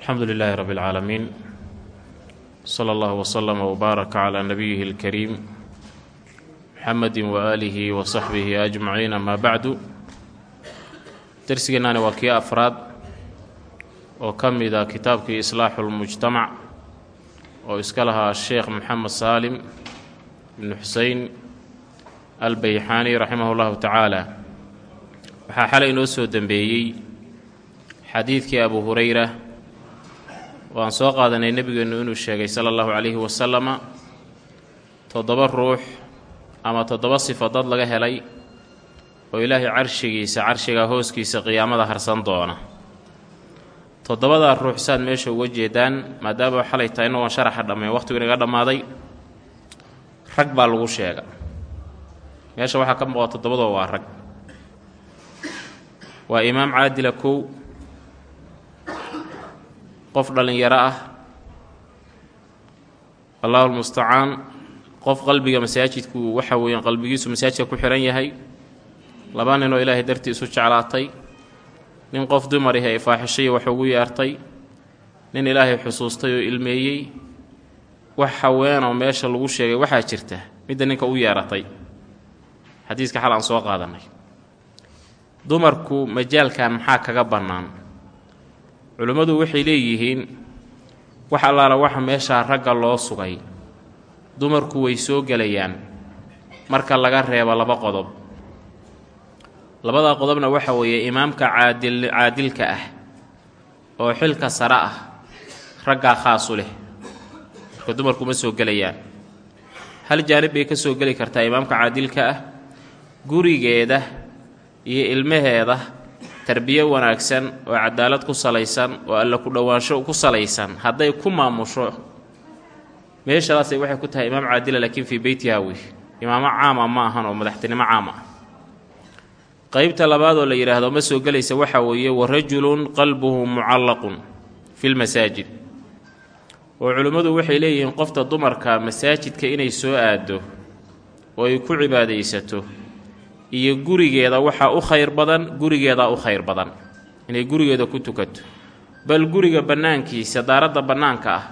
alxamdu lilaahi rabi اlcaalamiin sala allahu wslama wbaaraka calaa nabiyihi اlkariim muxamedi waaalihi wa saxbihi ajmaciin amaa bacdu darsigeennaani waa kii afraad oo ka mid a kitaabkii islaaxu lmujtamac oo iska lahaa sheekh moxamed saalim ibnu xusein albayxaani raximah llahu tacaala. Waxaa xalay inoo soo dembeeyey xadiidkii abu hureyra oo aan soo qaadanay nebigeennu inuu sheegay sala allahu calayhi wasalama toddoba ruux ama toddoba sifo dad laga helay oo ilaahay carshigiisa carshiga hooskiisa qiyaamada harsan doona. Toddobadaa ruux saad meesha uga jeedaan maadaama xalay tahay inagoon sharaxa dhammayn waqhtigu inaga dhammaaday rag baa lagu sheega. Meesha waxaa ka muuqda toddobadoo waa rag. Waa imaam caadila kow qof dhallinyaro ah. Allahu lmustacaan qof qalbiga masaajidku waxa weeyaan qalbigiisu masaajidka ku xihan yahay. Laba nin oo ilaahay dartii isu jeclaatay. Nin qof dumarihi ay faaxishayo wax ugu yeertay. Nin ilaahay xusuustay oo ilmeeyey. Wax haweenoo meesha lagu sheegay waxaa jirta midda ninka u yeeratay. Xadiiska xal aan soo qaadanay. Dumarku majaalkan maxaa kaga bannaan culimmadu waxay leeyihiin wax allaala waxa meeshaa ragga loo sugay dumarku way soo gelayaan marka laga reebo laba qodob. Labadaa qodobna waxa weeye imaamka caadil caadilka ah oo xilka sare ah raggaa khaasu leh marka dumarku ma soo gelayaan. Hal jaanib bay ka soo geli kartaa imaamka caadilka ah gurigeeda iyo ilmaheeda tarbiye wanaagsan oo cadaalad ku salaysan oo alla ku dhowaansho ku salaysan hadday ku maamusho meeshadaasay waxay ku tahay imaam caadila laakiin fii beytiha wey imaamo caama ma ahan oo madaxtinimo caam ah. Qeybta labaad oo la yidhaahdo ma soo gelaysa waxaa weeye wa rajulun qalbuhu mucallaqun filmasaajid oo culimmadu waxay leeyihiin qofta dumarka masaajidka inay soo aado oo ay ku cibaadaysato iyo gurigeeda waxaa u khayr badan gurigeedaa u khayr badan. Inay gurigeeda ku tukato. Bal guriga bannaankiisa daaradda bannaanka ah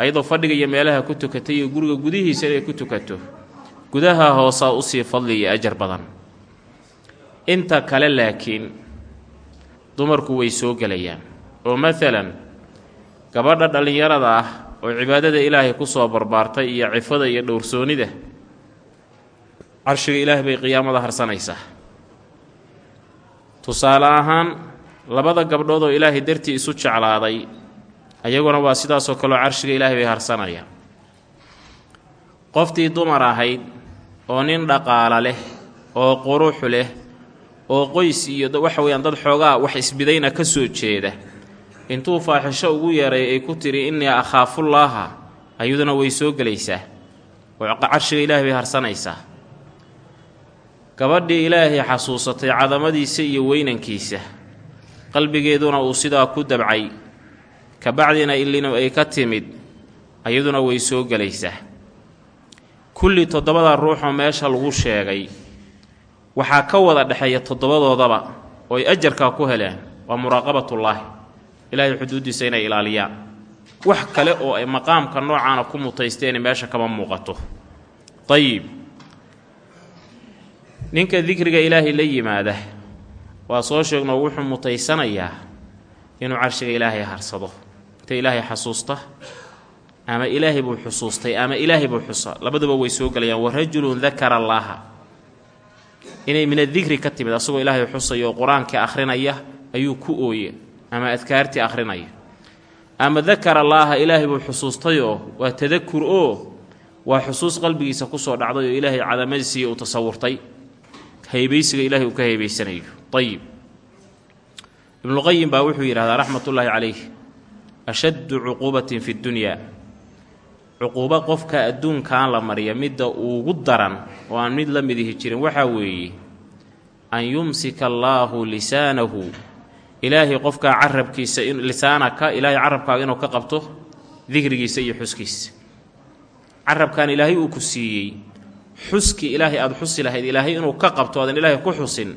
ayadoo fadhiga iyo meelaha ku tukatay iyo guriga gudihiisa inay ku tukato gudaha hoosaa u sii fadli iyo ajar badan. Inta kale laakiin dumarku way soo gelayaan. Oo maalan gabadha dhallinyarada ah oo cibaadada ilaahay ku soo barbaartay iyo cifada iyo dhowrsoonnida carshiga ilaahay bay qiyaamada harsanaysaa. Tusaale ahaan labada gabdhood oo ilaahay dartii isu jeclaaday ayaguna waa sidaasoo kaleo carshiga ilaahay bay harsanayaan. Qoftii dumar ahayd oo nin dhaqaala leh oo qurux leh oo qoys iyo waxa weeyaan dad xoogaa wax isbidayna ka soo jeeda intuu faaxisho ugu yeeray ay ku tidhi innii akhaafullaaha ayaduna way soo gelaysaa. Oo carshiga ilaahay bay harsanaysaa gabadhii ilaahay xasuusatay cadamadiisa iyo weynankiisa. Qalbigeeduna uu sidaa ku dabcay. Kabacdina illina ay ka timid ayaduna way soo gelaysaa kulli toddobada ruuxoo meesha lagu sheegay. Waxaa ka wada dhexeeya toddobadoodaba oo ay ajarkaa ku heleen waa muraaqabatullaahi ilaahay xuduuddiisa inay ilaaliyaan wax kale oo ay maqaamka noocaana ku mutaysteeni meesha kama muuqato. Dayib ninka dikriga ilaahay la yimaada waa soo sheegnoo wuxuu mutaysanayaa inuu carshiga ilaahay harsado. Inta ilaahay xasuusta ama ilaahay buu xusuustay ama ilaahay buu xusa labaduba way soo gelayaan wa rajulun dakara allaaha inay min adikri ka timid asagoo ilaahay xusaya oo qur'aankii akhrinaya ayuu ku ooye ama adkaartii akhrinaya. Ama dakara allaaha ilaahay buu xusuustayoo waa tadakur oo waa xusuus qalbigiisa ku soo dhacday oo ilaahay cadamadiisiiya uu tasawurtay haybaysiga ilaahay uu ka haybaysanayo ayib ibnuqayim baa wuxuu yidhahdaa raxmatullaahi calayh ashaddu cuquubatin fi ddunyaa cuquubo qofka adduunkan la mariya midda ugu daran oo aan mid la midihi jirin waxaa weeye an yumsika allaahu lisaanahu. Ilaahay qofkaa carabkiisa lisaanaka ilaahay carabkaaga inuu ka qabto dikrigiisa iyo xuskiisa. Carabkan ilaahay uu ku siiyey xuskii ilaahay aada xusi lahayd ilaahay inuu ka qabto aadan ilaahay ku xusin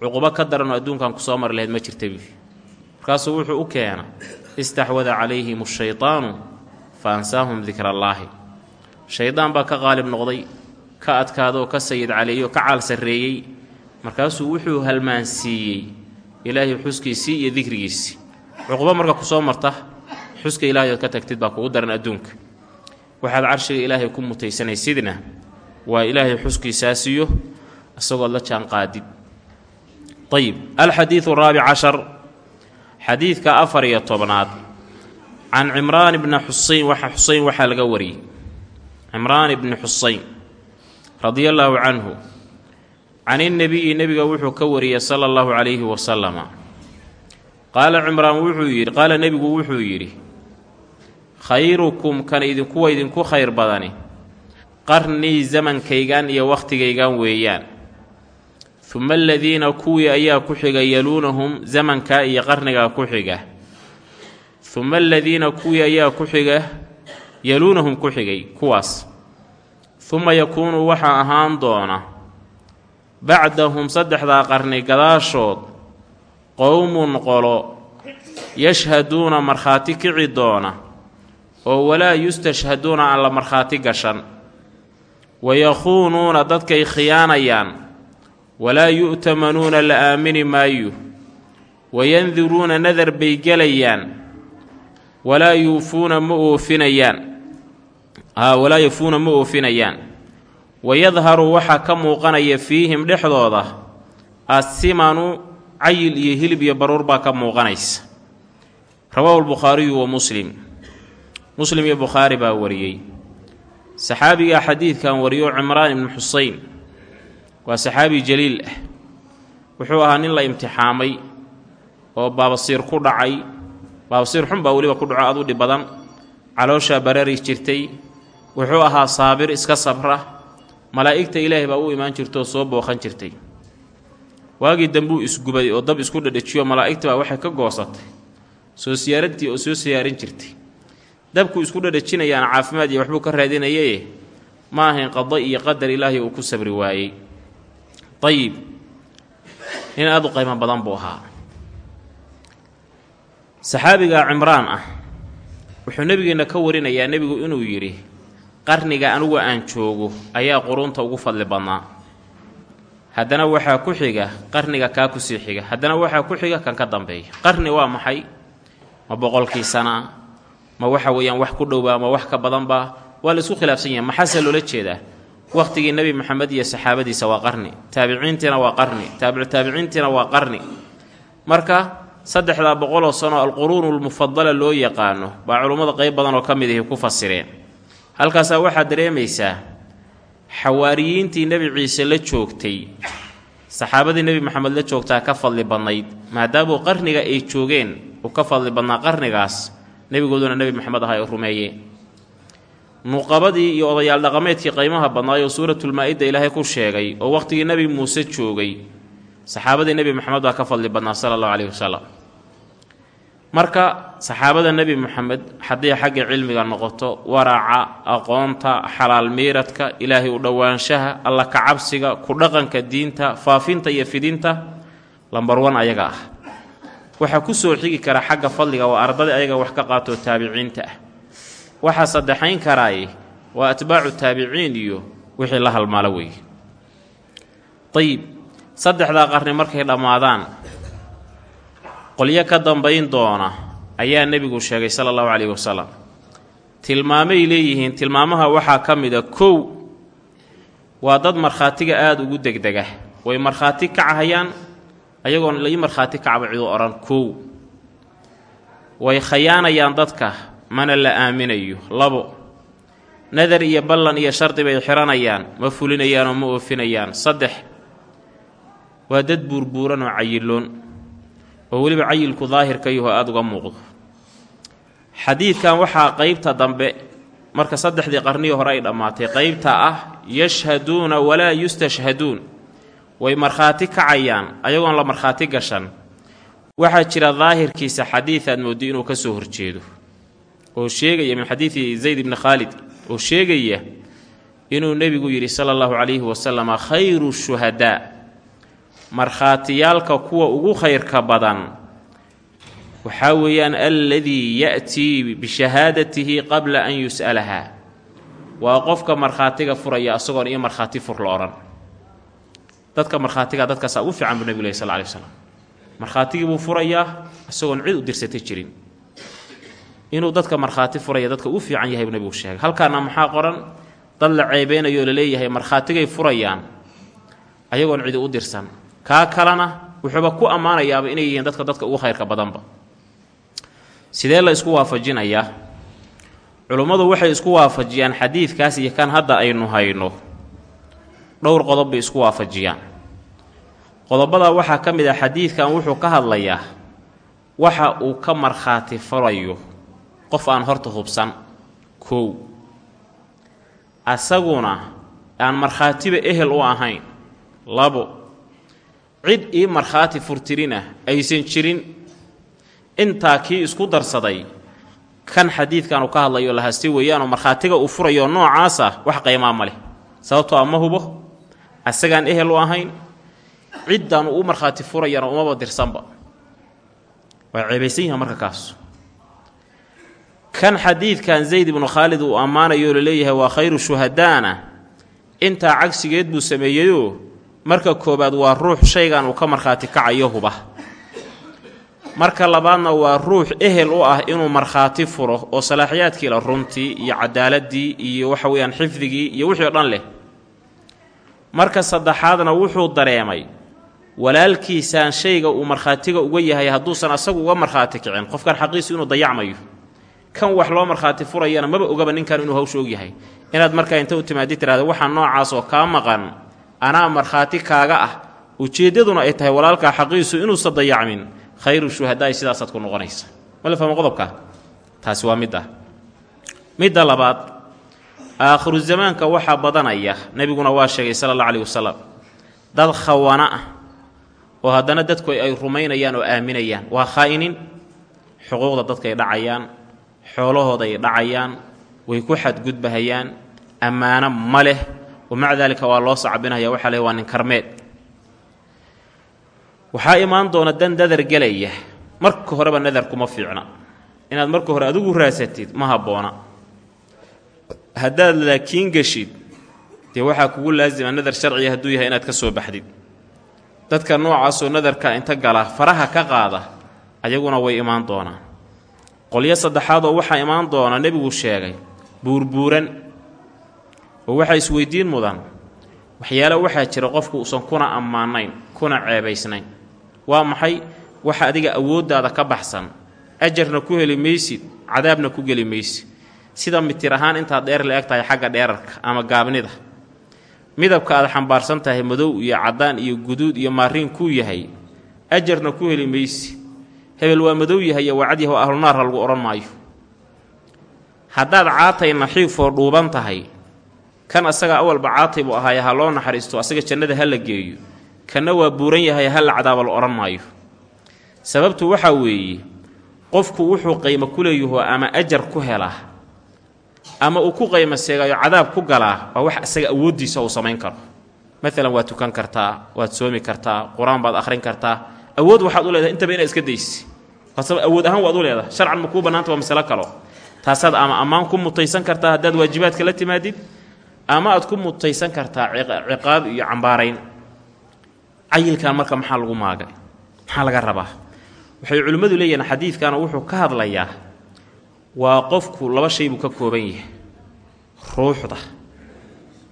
cuqubo ka daranoo adduunkan ku soo mari lahayd ma jirta buui markaasuu wuxuu u keena istaxwada calayhim ashaydaanu fa ansaahum dikra allaahi shaydaan baa ka qaalib noqday ka adkaadoo ka sayid caleeyo ka caal sarreeyey. Markaasuu wuxuu halmaansiiyey ilaahay xuskiisii iyo dikrigiisii cuqubo marka ku soo marta xuska ilaahay ood ka tagtid baa kugu daran adduunka. Waxaad carshiga ilaahay ku mutaysanaysidna waa ilaahay xuskiisaasiyo isagood la jaan qaadid ayib alxadiidu raabic cashar. Xadiidka afar iyo tobnaad. Can cimraan bni xuseyn waxa xuseyn waxaa laga wariyey. Cimraan ibni xuseyn radia allaahu canhu. Can innebiyi nebiga wuxuu ka wariyey sala allahu calayhi wasalama qaala cimraan wuxuu yidhi qaala nebigu wuxuu yidhi khayrukum kan idinkuwa idinku khayr badani qarnii zamankaygan iyo wakhtigaygan weeyaan. Uma aladiina kuwii ayaa ku xiga yaluunahum zamankaa iyo qarnigaa ku xiga. Uma aladiina kuwii ayaa ku xiga yaluunahum ku xigay kuwaas. Uma yakuunu waxaa ahaan doona bacdahum saddexdaa qarni gadaashood qowmun qolo yashhaduuna markhaati kici doona oo walaa yustashhaduuna aan la markhaati gashan wayakhuunuuna dadkay khiyaanayaan walaa yu'tamanuuna la aamini maayo wayandiruuna nadar bay gelayaan walaa yuufuuna ma oofinayaan walaa yuufuuna ma oofinayaan wayadharu waxaa ka muuqanaya fiihim dhexdooda assimanu cayil iyo hilib iyo baruur baa ka muuqanaysa rawaahu lbukhaariyu wa muslim muslim iyo bukhaari baa wariyey saxaabigaa xadiidkan wariyo cimraan ibnu xuseyn. Waa saxaabi jaliil ah wuxuu ahaa nin la imtixaamay oo baabasiir ku dhacay. Baabasiir xun baa weliba ku dhaco adu dhib badan. Calooshaa barari jirtay. Wuxuu ahaa saabir iska sabra. Malaa'igta ilaahay baa u imaan jirta oo soo booqan jirtay. Waagii dambuu isgubay oo dab isku dhadhajiyo malaa'igta baa waxay ka goosatay. Soo siyaarantii oo soo siyaarin jirtay dabku isku dhadhajinayaana caafimaad iyo waxbuu ka raadinayaye ma ahayn qada iyo qadar ilaahay uu ku sabri waayey. Ayib nin aada u qaymo badan buu ahaa. Saxaabiga cimraan ah wuxuu nebigeenna ka warinayaa nebigu inuu yidhi qarniga anugu aan joogo ayaa quruunta ugu fadli badnaa. Haddana waxaa ku xiga qarniga kaa ku sii xiga. Haddana waxaa ku xiga kan ka dambeeya. Qarni waa maxay? Ma boqolkii sanaa ma waxa weeyaan wax ku dhowbaa ma wax ka badanba waa la isku khilaafsan yahay. Maxaase loola jeedaa wakhtigii nebi moxamed iyo saxaabadiisa waa qarni. Taabiciintiina waa qarni. Taabicu taabiciintiina waa qarni. Marka saddexdaa boqoloo sano alquruunu lmufadala loo yaqaano baa culummada qayb badan oo ka mid ahi ku fasireen. Halkaasaa waxaad dareemaysaa xawaariyiintii nebi ciise la joogtay saxaabadii nebi moxamed la joogtaa ka fadli badnayd maadaamuu qarniga ay joogeen uu ka fadli badnaa qarnigaas nebigooduna nebi moxamed aha ay rumeeyeen nuqabadii iyo odayaal dhaqameedkii qaymaha badnaayoo suuratulmaa-ida ilaahay ku sheegay oo wakhtigii nebi muuse joogay saxaabadii nebi moxamed baa ka fadli badnaa sala allahu caleyhi wasalam marka saxaabada nebi moxamed haddii xagga cilmiga noqoto waraca aqoonta xalaal miiradka ilaahay u dhowaanshaha alla kacabsiga ku dhaqanka diinta faafinta iyo fidinta lambar wan ayaga ah waxaa ku soo xigi kara xagga fadliga waa ardada ayaga wax ka qaatoo taabiciinta ah. Waxaa saddexayn karaaye waa atbaacu taabiciin iyo wixii la halmaalo weeye ayib saddexdaa qarni markay dhammaadaan qolyo ka dambayn doona ayaa nebigu sheegay sala allahu caleyhi wasalam tilmaamay leeyihiin tilmaamaha waxaa ka mid a kow waa dad markhaatiga aada ugu degdega way markhaati kacahayaan ayagoon lai markhaati kacba ciduu odhan kow. Way khayaanayaan dadka mana la aaminayo. Labo nadar iyo ballan iyo shardi bay xihanayaan ma fulinayaan oo ma oofinayaan. Saddex waa dad buurbuuran oo cayiloon oo weliba cayilku daahirka yaho aada uga muuqdo. Xadiidkan waxaa qeybta dambe marka saddexdii qarnihii hore ay dhammaatay qeybta ah yashhaduuna walaa yustashhaduun way markhaati kacayaan ayagoon la markhaati gashan. Waxaa jira daahirkiisa xadiid aad mooddo inuu ka soo horjeedo oo sheegaya min xadiidi zayd ibni khaalid oo sheegaya inuu nebigu yidhi sala allahu calayhi wasalama khayru shuhadaa markhaatiyaalka kuwa ugu khayrka badan waxaa weeyaan alladii ya'tii bishahaadatihi qabla an yus'alahaa waa qofka markhaatiga furaya asagoon iyo markhaati fur la odhan dadka markhaatiga dadkaasaa ugu fiican buu nebigu leh sal ly slam markhaatigii buu furayaa isagoon cid u dirsata jirin. Inuu dadka markhaati furaya dadka u fiican yahay buu nebigu sheegay. Halkaana maxaa qoran? Dad la ceebeynayo la leeyahay markhaatigay furayaan ayagoon cidi u dirsan. Kaa kalena wuxuuba ku ammaanayaaba inay yihiin dadka dadka ugu khayrka badanba. Sidee la isku waafajinayaa? Culummadu waxay isku waafajiyaan xadiidkaas iyo kan hadda aynu hayno dhowr qodob bay isku waafajiyaan. Qodobadaa waxaa ka mid ah xadiidkan wuxuu ka hadlayaa waxa uu ka markhaati furayo qof aan horta hubsan kow. Asaguna aan markhaatiba ehel u ahayn labo cid ii markhaati furtirina aysan jirin. Intaa kii isku darsaday kan xadiidkan uu ka hadlayo la hasti weeyaanoo markhaatiga uu furayo noocaas ah wax qaymaa ma leh sababtoo a ma hubo asagaan ehel u ahayn ciddaan uu markhaati furayana umaba dirsanba. Waa ceebaysan yaha marka kaas. Kan xadiidkan zayd ibnu khaalid uu ammaanayo la leeyahay waa khayru shuhadaana. Intaa cagsigeed buu sameeyeyoo marka koowaad waa ruux shaygan uu ka markhaati kacayo huba marka labaadna waa ruux ehel u ah inuu markhaati furo oo salaaxiyaadkii la runtii iyo cadaaladii iyo waxa weeyaan xifdigii iyo wixii o dhan leh marka saddexaadna wuxuu dareemay walaalkiisaan shayga uu markhaatiga uga yahay hadduusan asagu uga markhaati kicin. Qofkan xaqiisu inuu dayacmayo kan wax loo markhaati furayana maba ogaba ninkan inuu hawsha og yahay. Inaad markaa inta u timaadi tiraada waxaa noocaas oo kaa maqan. Anaa markhaati kaaga ah. Ujeeddaduna ay tahay walaalkaa xaqiisu inuusan dayacmin khayru shuhadaai sidaasaad ku noqonaysa. Mala fahmo qodobka? Taasi waa midda. Midda labaad aakhiru zamaanka waxaa badanaya nebiguna waa sheegay sala allah caleyhi wasalam dad khawana ah oo haddana dadku ay rumaynayaan oo aaminayaan waa khaa'iniin. Xuquuqda dadkaay dhacayaan xoolahooda ay dhacayaan way ku xadgudbahayaan ammaano ma leh wa maca daalika waa loo sacbinaya waxaa leh waa nin karmeed. Waxaa imaan doona dan nadar gelaya marka horeba nadar kuma fiicna. Inaad marka hore adigu raasatid ma habboona haddaad laakiin geshid dee waxaa kugu laasima nadar sharciga hadduu yahay inaad ka soo baxdid. Dadka noocaasoo nadarka inta gala faraha ka qaada ayaguna way imaan doonaan. Qolyo saddexaadoo waxaa imaan doona nebigu sheegay buurbuuran. Oo waxaa isweydiin mudan waxyaale waxaa jira qofku uusan kuna ammaanayn kuna ceebaysnayn. Waa maxay? Waxa adiga awooddaada ka baxsan. Ajarna ku heli maysid cadaabna ku geli maysid sida mitir ahaan intaad dheer la eg tahay xagga dheerarka ama gaabnida. Midabka aad xambaarsan tahay madow iyo caddaan iyo guduud iyo maariin kuu yahay ajarna ku heli maysid hebel waa madow yahay iyo waa cadyaho ahlunaarha lagu odhan maayo. Haddaad caatay naxiifoo dhuuban tahay kan asaga awalba caatay buu ahaaye ha loo naxariisto asaga jannada ha la geeyo. Kanna waa buuran yahay ha la cadaaba la odhan maayo. Sababtu waxaa weeye qofku wuxuu qaymo ku leeyaho ama ajar ku helaa ama uu ku qaymo seegayo cadaab ku galaa waa wax asaga awooddiisa uu samayn karo. Maalan waad tukan kartaa waad soomi kartaa qur'aan baad akhrin kartaa. Awood waxaad u leedahay intaba inaad iska daysi. Awood ahaan waad u leedahay. Sharcan ma kuu waa masalo kalo. Taasaad ama ammaan ku mutaysan kartaa haddaad waajibaadka la timaadid ama aad ku mutaysan kartaa ciqaab iyo cambaarayn. Cayilkan marka maxaa lagu maagay? Maxaa laga rabaa? Waxay culimmadu leeyihiin xadiidkana wuxuu ka hadlayaa waa qofku laba shay buu ka kooban yahay. Ruuxda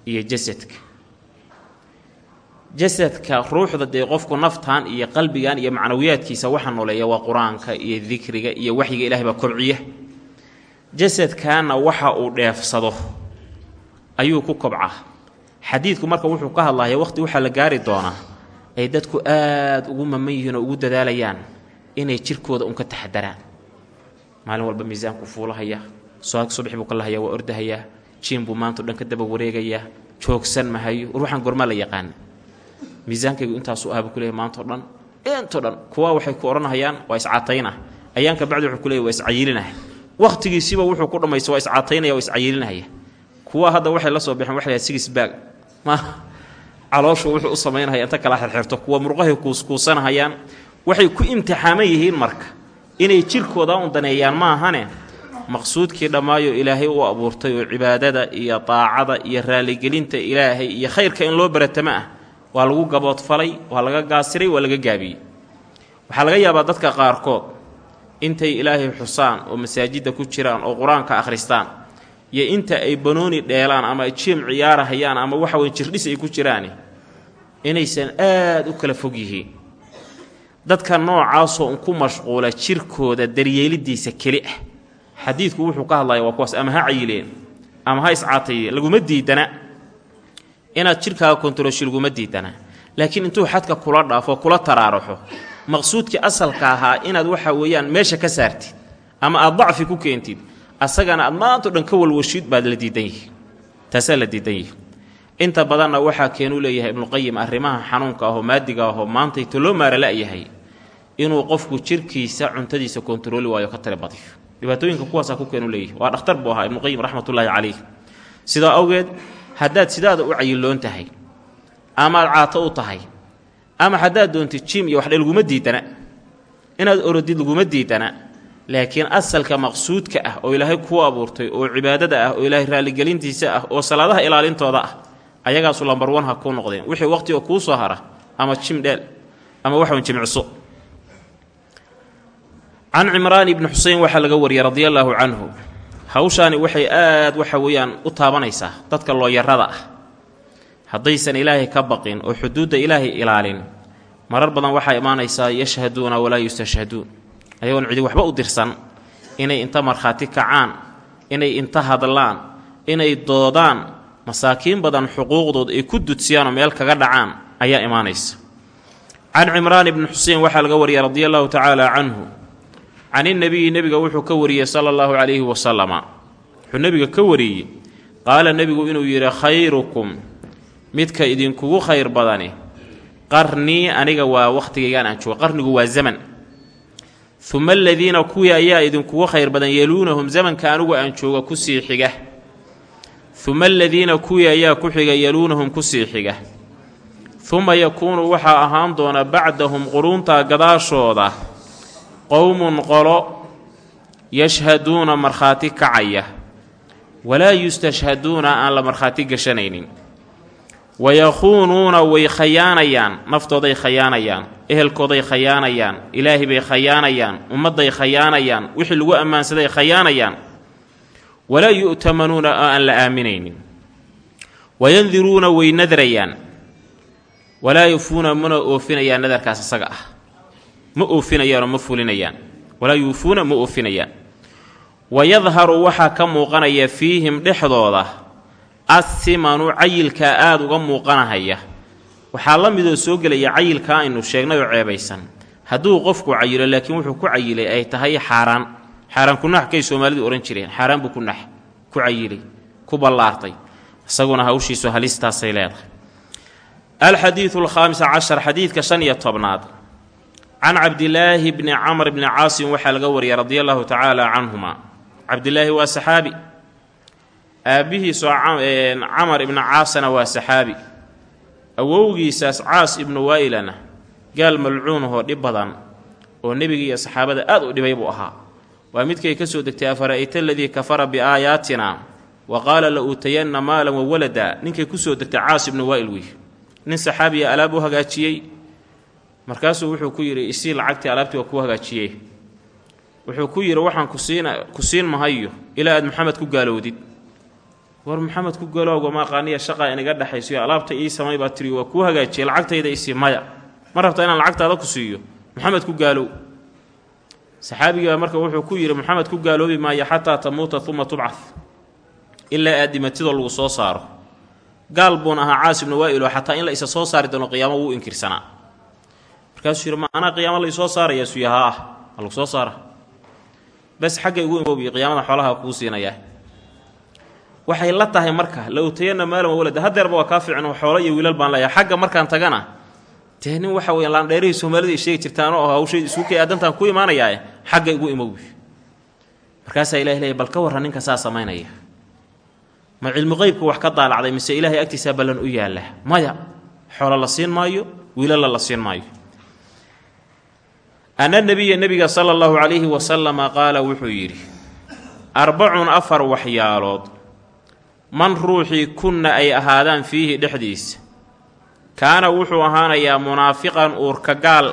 iyo jasadka. Jasadka ruuxda dee qofku naftan iyo qalbigan iyo macnawiyaadkiisa waxa nooleeya waa qur'aanka iyo dikriga iyo waxyiga ilahay baa kobciya. Jasadkaana waxa uu dheefsado. Ayuu ku kobcaa. Xadiidku marka wuxuu ka hadlaya waqhti waxaa la gaari doonaa ay dadku aad ugu maman yihiin oo ugu dadaalayaan inay jirkooda un ka taxadaraan maalin walba miisaanku fuulahaya subaxi buu ka lahayaa waa ordahayaa jiin buu maantao dhan ka daba wareegayaa joogsan mahayo waxaan gormaa la yaqaana miisaankaygu intaasuu ahaa buu ku leeyahy maantao dhan intoo dhan kuwa waxay ku odhanahayaan waa iscatayna ayaanka bacdi wuxuu ku leeyahy waa iscayilinah wakhtigiisiiba wuxuu ku dhammaysta waa iscataynaya waa iscayilinahaya kuwa hadda waxay la soo baxeen waxa la sigisbaag ma calooshu wuxuu u samaynahaya inta kala xirxirto. Kuwa murqahay kuuskuusanahayaan waxay ku imtixaaman yihiin marka inay jirkooda un daneeyaan ma ahane? Maqsuudkii dhammaayo ilaahay u abuurtay oo cibaadada iyo daacada iyo raaligelinta ilaahay iyo khayrka in loo baratamo ah? Waa lagu gaboodfalay waa laga gaasiray waa laga gaabiyey. Waxaa laga yaabaa dadka qaarkood intay ilaahay xusaan oo masaajidda ku jiraan oo qur'aanka akhristaan iyo inta ay banooni dheelaan ama jiim ciyaarahayaan ama waxa weye jirdhis ay ku jiraani inaysan aada u kala fog yihiin dadka noocaasoo un ku mashquula jirkooda daryeelidiisa keli ah. Xadiidku wuxuu ka hadlaya waa kuwaas ama ha cayileen ama ha iscaatayeen laguma diidana. Inaad jidhkaaga kontaroshi laguma diidana. Laakiin intuu xadka kula dhaafo kula taraaraxo maqsuudkii asalka ahaa inaad waxa weeyaan meesha ka saartid ama aad dacfi ku keentid asagana aad maanto dhan ka walwashid baad la diidan yihi taasaa la diidan yihi inta badanna waxaa keenuu leeyahay ibnuqayim arrimaha xanuunka ahoo maadiga ahoo maantayto loo maara la-yahay inuu qofku jirkiisa cuntadiisa kontarooli waayo ka tali badiyo dhibaatooyinka kuwaasaa ku keenu leeyahay waa dhakhtar buu ahaa ibnuqayim raxmatullaahi calayh sidaa awgeed haddaad sidaada u cayiloon tahay amaad caato u tahay ama haddaad doontid jim iyo waxdhe laguma diidana inaad orodid laguma diidana laakiin asalka maqsuudka ah oo ilaahay kuu abuurtay oo cibaadada ah oo ilaahay raalligelintiisa ah oo salaadaha ilaalintooda ah ayagaasu lambar wan ha kuu noqdeen. Wixii waqhtiga kuu soo hara ama jim dheel ama waxwan jimicso can cimraan ibni xusein waxaa laga wariyey radia allaahu canhu. Hawshaani waxay aad waxa weeyaan u taabanaysaa dadka looyarada ah. Haddaysan ilaahay ka baqin oo xuduudda ilaahay ilaalin marar badan waxaa imaanaysaa yashhaduuna walaa yustashhaduun. Ayagoon cidi waxba u dirsan inay inta markhaati kacaan inay inta hadlaan inay doodaan masaakiin badan xuquuqdood ay ku dudsiyaan oo meel kaga dhacaan ayaa imaanaysa. Can cimraan ibni xusein waxaa laga wariyey radia allahu tacaala canhu can innebiyi nebiga wuxuu ka wariyey sala allahu calayhi wasalama. Wuxuu nebiga ka wariyey qaala nebigu inuu yidhi khayrukum midka idinkugu khayr badani qarnii aniga waa wakhtigaygaan aan joogo qarnigu waa zaman. Uma aladiina kuwii ayaa idinkugu khayr badan yeluunahum zamanka anigu aan jooga ku sii xiga. Uma aladiina kuwii ayaa ku xiga yeluunahum ku sii xiga. Uma yakuunu waxaa ahaan doona bacdahum quruuntaa gadaashooda qowmun qolo yashhaduuna markhaati kacaya. Walaa yustashhaduuna aan la markhaati gashanaynin. Wayakhuunuuna way khayaanayaan naftooday khayaanayaan ehelkooday khayaanayaan ilaahay bay khayaanayaan ummadday khayaanayaan wixii lagu ammaansaday khayaanayaan. Walaa yu'tamanuuna oo aan la aaminaynin. Wayandiruuna way nadrayaan. Walaa yufuuna mana oofinayaan nadarkaas isaga ah ma oofinayaanoo ma fulinayaan. Walaa yuufuuna ma oofinayaan wayadharu waxaa ka muuqanaya fiihim dhexdooda assimanu cayilkaa aada uga muuqanahaya. Waxaa la midoo soo gelaya cayilkaa aynu sheegnay oo ceebaysan. Hadduu qofku cayilo laakiin wuxuu ku cayilay ay tahay xaaraan. Xaaraan kunax kay soomaalidu odhan jireen. Xaaraan buu kunax ku cayilay ku ballaartay. Isaguna hawshiisu halistaasay leedahay. Alxadiidu alkhaamisa cashar xadiidka shan iyo tobnaad can cabdilaahi bni camr bni caasim waxaa laga wariyay radia allahu tacaala canhuma cabdilaahi waa saxaabi aabbihiisoo camar ibnu caasana waa saxaabi awowgiisaas caas ibnu waa'ilana gaal malcuunahoo dhib badan oo nebiga iyo saxaabada aad u dhibay buu ahaa waa midkay ka soo degtay afara'ayta aladii kafara biaayaatina wa qaala la uutayanna maalan wawalada ninkay ku soo degtay caas ibnu waa'il wey nin saxaabiya alaab u hagaajiyey markaasuu wuxuu ku yidhi isii lacagtii alaabtii waa kuu hagaajiyey. Wuxuu ku yidhi waxaan kusiina ku siin mahayo ilaa aad maxamed ku gaalowdid war maxamed ku galowga maaqaaniya shaqa inaga dhexaysiyo alaabta ii samay baa tiri waa kuu hagaajiyey lacagtayda isii maya. Ma rabta inaan lacagtaada ku siiyo? Maxamed ku gaalow saxaabigiibaa marka wuxuu ku yidhi maxamed ku gaaloobi maayo xataa tamuuta uma tubcad ilaa aad dhimatidoo lagu soo saaro. Gaal buun ahaa caas ibnu waa'ilo xataa in la isa soo saari doono qiyaamo wuu inkirsanaa markaasuu yidhi ma anaa qiyaamo la isoo saaraya suyahaa ah waa lagu soo saara. Bes xagga igu imoobiyo qiyaamada xoolaha kuu siinayaa waxay la tahay marka la utayana maalan walada hadeerba waa kaa fiican oo xoolo iyo wiilal baan leeyahay. Xagga markaan tagana dee nin waxa weya laandheerihii soomaalida ay sheegi jirtaan oo hawshay isku kay aadantaan ku imaanayaa xagga igu imoobi markaasaa ilahay leeya bal ka warran ninka saa samaynaya. Ma cilmi qeybku wax ka daalacday mise ilaahay agtiisaa ballan u yaalla maya xoolo la siin maayo wiilalla la siin maayo anna nebiya nebiga sala allahu calayhi wasalama qaala wuxuu yidhi arbacun afar waxyaalood man ruuxii kunna ay ahaadaan fiihi dhexdiisa. Kaana wuxuu ahaanayaa munaafiqan uurka gaal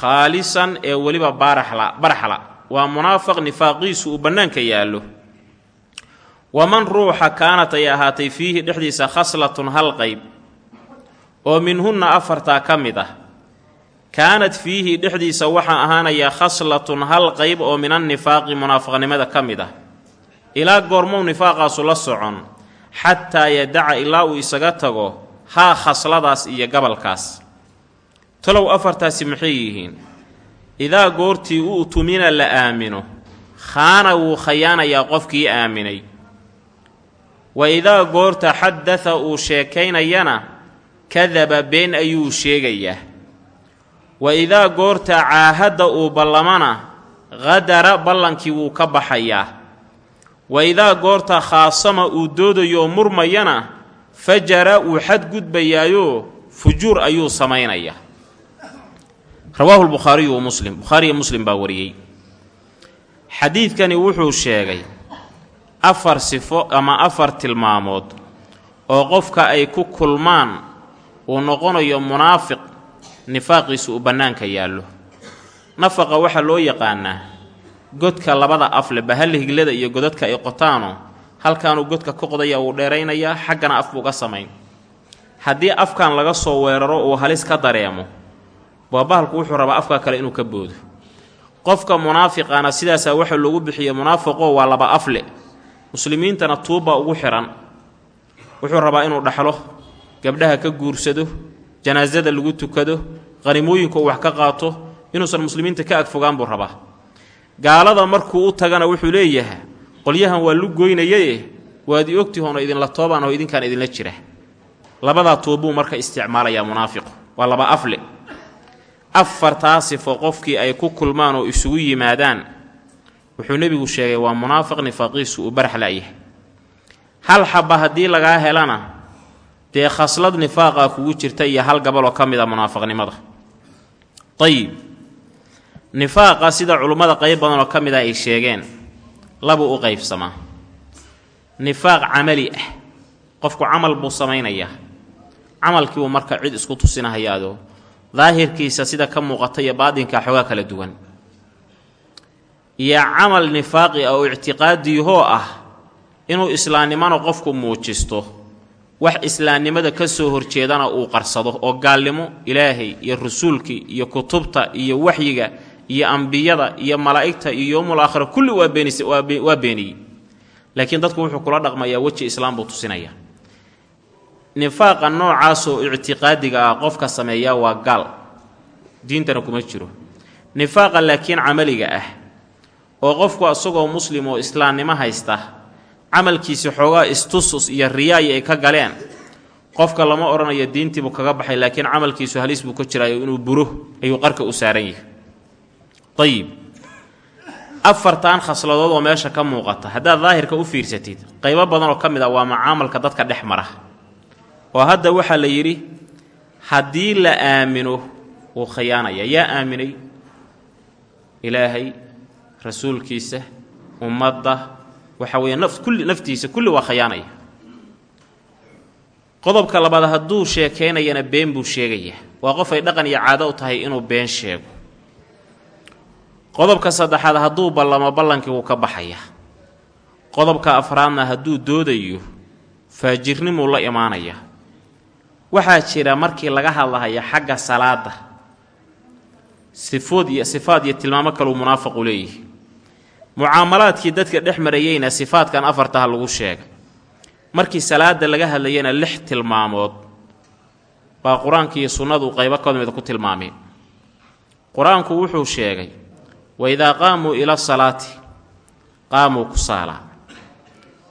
khaalisan ee weliba baaraxla baraxla. Waa munaafiq nifaaqiisu uu bannaanka yaallo. Waman ruuxa kaanat ay ahaatay fiihi dhexdiisa khaslatun hal qayb oo minhunna afartaa ka mid ah kaanat fiihi dhexdiisa waxaa ahaanayaa khaslatun hal qayb oo min annifaaqi munaafiqnimada ka mid ah. Ilaa goormow nifaaqaasu la socon xataa yadaca ilaa uu isaga tago haa khasladaas iyo gabalkaas. Talow afartaasi maxay yihiin? Idaa goortii u tumina la aamino khaana wuu khayaanayaa qofkii aaminay. Wa idaa goorta xadada uu sheekaynayana kadaba been ayuu sheegayaa wa idaa goorta caahadda uu ballamana qadara ballankii wuu ka baxayaa wa idaa goorta khaasama uu doodayo murmayana fajara wuu xadgudbayaayoo fujuur ayuu samaynayaa rawaahu lbukhaariyu wa muslim bukhaariyo muslim baa wariyey xadiidkani wuxuu sheegay afar sifo ama afar tilmaamood oo qofka ay ku kulmaan uu noqonayo munaafiq nifaaqiisu uu bannaanka yaallo. Nafaqa waxaa loo yaqaanaa godka labada afle bahalla higlada iyo godadka ay qotaano halkaanuu godka ka qodaya wuu dheeraynayaa xaggana af buu ga samayn. Haddii afkan laga soo weeraro uu halis ka dareemo baabahalku wuxuu rabaa afka kale inuu ka boodo. Qofka munaafiqana sidaasaa waxa loogu bixiya munaafiqoo waa laba afle muslimiintana tuubbaa ugu xihan wuxuu rabaa inuu dhaxlo gabdhaha ka guursado janaasada lagu tukado qhanimooyinka wax ka qaato inuusan muslimiinta ka agfogaan buu rabaa. Gaalada markuu u tagana wuxuu leeyahay qolyahan waa lu goynayaye waad i ogtihoonoo idinla toobaan oo idinkaan idinla jira. Labadaa tuubbuu marka isticmaalayaa munaafiqu waa laba afle. Afartaa sifo qofkii ay ku kulmaan oo isugu yimaadaan wuxuu nebigu sheegay waa munaafiq nifaaqiisu uu barax la'yahay hal xaba haddii lagaa helana dee khaslad nifaaqa kugu jirta iyo hal gabaloo ka mid a munaafiqnimada ayib nifaaqa sida culummada qayb badanoo ka mid a ay sheegeen labuu u qaybsamaa. Nifaaq camali ah. Qofku camal buu samaynayaa. Camalkiibuu marka cid isku tusinahayaadoo daahirkiisa sida ka muuqata iyo baadinka xoogaa kala duwan. Iyo camal nifaaqi ah oo ictiqaadiyahoo ah inuu islaamnimana qofku muujisto wax islaamnimada ka soo horjeedana uu qarsado oo gaalnimo ilaahay iyo rasuulkii iyo kutubta iyo waxyiga iyo ambiyada iyo malaa'igta iyo yowmul aakhira kulli waa beeniyey. Laakiin dadku wuxuu kula dhaqmayaa weji islaam buu tusinaya. Nifaaqa noocaasoo ictiqaadiga ah qofka sameeyaa waa gaal. Diintana kuma jiro. Nifaaqa laakiin camaliga ah oo qofku isagoo muslim oo islaamnimo haysta camalkiisi xoogaa istusus iyo riyaay ay ka galeen. Qofka lama odhanayo diintiibuu kaga baxay laakiin camalkiisu halis buu ka jiraayo inuu buro ayuu qarka u saaran yahay. Ayib afartan khasladood oo meesha ka muuqata. Haddaad daahirka u fiirsatid qaybo badan oo ka mid ah waa macaamalka dadka dhex mara oo hadda waxaa la yidhi haddii la aamino wuu khiyaanaya yaa aaminay ilaahay rasuulkiisa ummadda waxa weeye naf kulli naftiisa kulli waa khiyaanaya qodobka labaad hadduu sheekaynayana been buu sheegayaa waa qof ay dhaqan iyo caado u tahay inuu been sheego. Qodobka saddexaad hadduu ballamo ballankii wuu ka baxayaa qodobka afraadna hadduu doodayo faajirnimuu la imaanayaa waxaa jira markii laga hadlahaya xagga salaada sifood iyo sifaad iyo tilmaamo kaleu munaafiqu leeyihi mucaamalaadkii dadka dhex marayeyna sifaadkan afartaha lagu sheegay markii salaada laga hadlayana lix tilmaamood baa qur'aanka iyo sunnadu qaybo ka mida ku tilmaameen. Qur'aanku wuxuu sheegay wa idaa qaamuu ila salaati qaamuu kusaalaa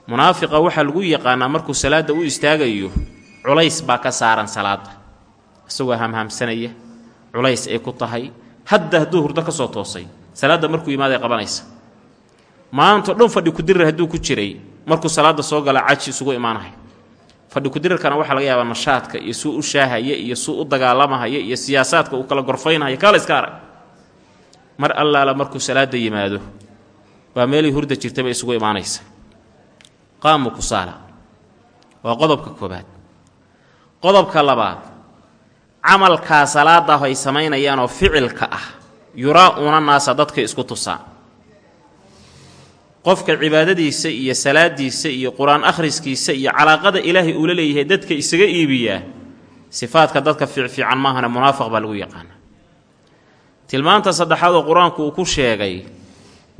munaafiqa waxaa lagu yaqaanaa markuu salaadda u istaagayo culays baa ka saaran salaada isagoo hamhamsanaya culays ay ku tahay. Hadda hadduu hurdo ka soo toosay salaadda markuu yimaaday qabanaysa maantao dhan fadhi kudirir hadduu ku jiray markuu salaada soo gala caji isugu imaanahay. Fadhi kudirirkana waxaa laga yaabaa nashaadka iyo suu u shaahaya iyo suu u dagaalamahaya iyo siyaasaadka uu kala gorfaynahaya kaala iska arag. Mar allaala markuu salaada yimaado baa meelii hurda jirtaba isugu imaanaysa. Qaamu kusaala. Waa qodobka koobaad. Qodobka labaad. Camalkaa salaada ay samaynayaan oo ficilka ah. Yuraa-una naasa dadka isku tusaa qofka cibaadadiisa iyo salaadiisa iyo qur'aan akhriskiisa iyo calaaqada ilaahay uula leeyahay dadka isaga iibiyaa sifaadka dadka fiicfiican maahane munaafiq baa lagu yaqaana tilmaanta saddexaad oo qur'aanku uu ku sheegay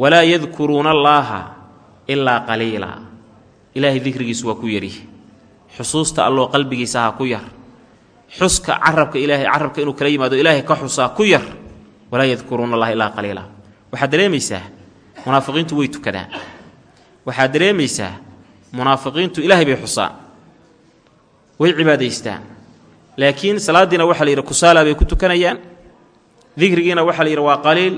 walaa yadkuruuna allaaha ilaa qaliila. Ilaahay dikrigiisu waa ku yari. Xusuusta alloo qalbigiisa ha ku yar. Xuska carabka ilaahay carabka inuu kala yimaado ilaahay ka xusaa ku yar. Walaa yadkuruuna allaha ilaa qaliila. Waxaad dareemaysaa munaafiqiintu way tukadaan waxaad dareemaysaa munaafiqiintu ilaahay bay xusaan way cibaadaystaan. Laakiin salaaddiina waxaa la yidhi kusaala bay ku tukanayaan. Dikrigiina waxaa la yidhi waa qaliil.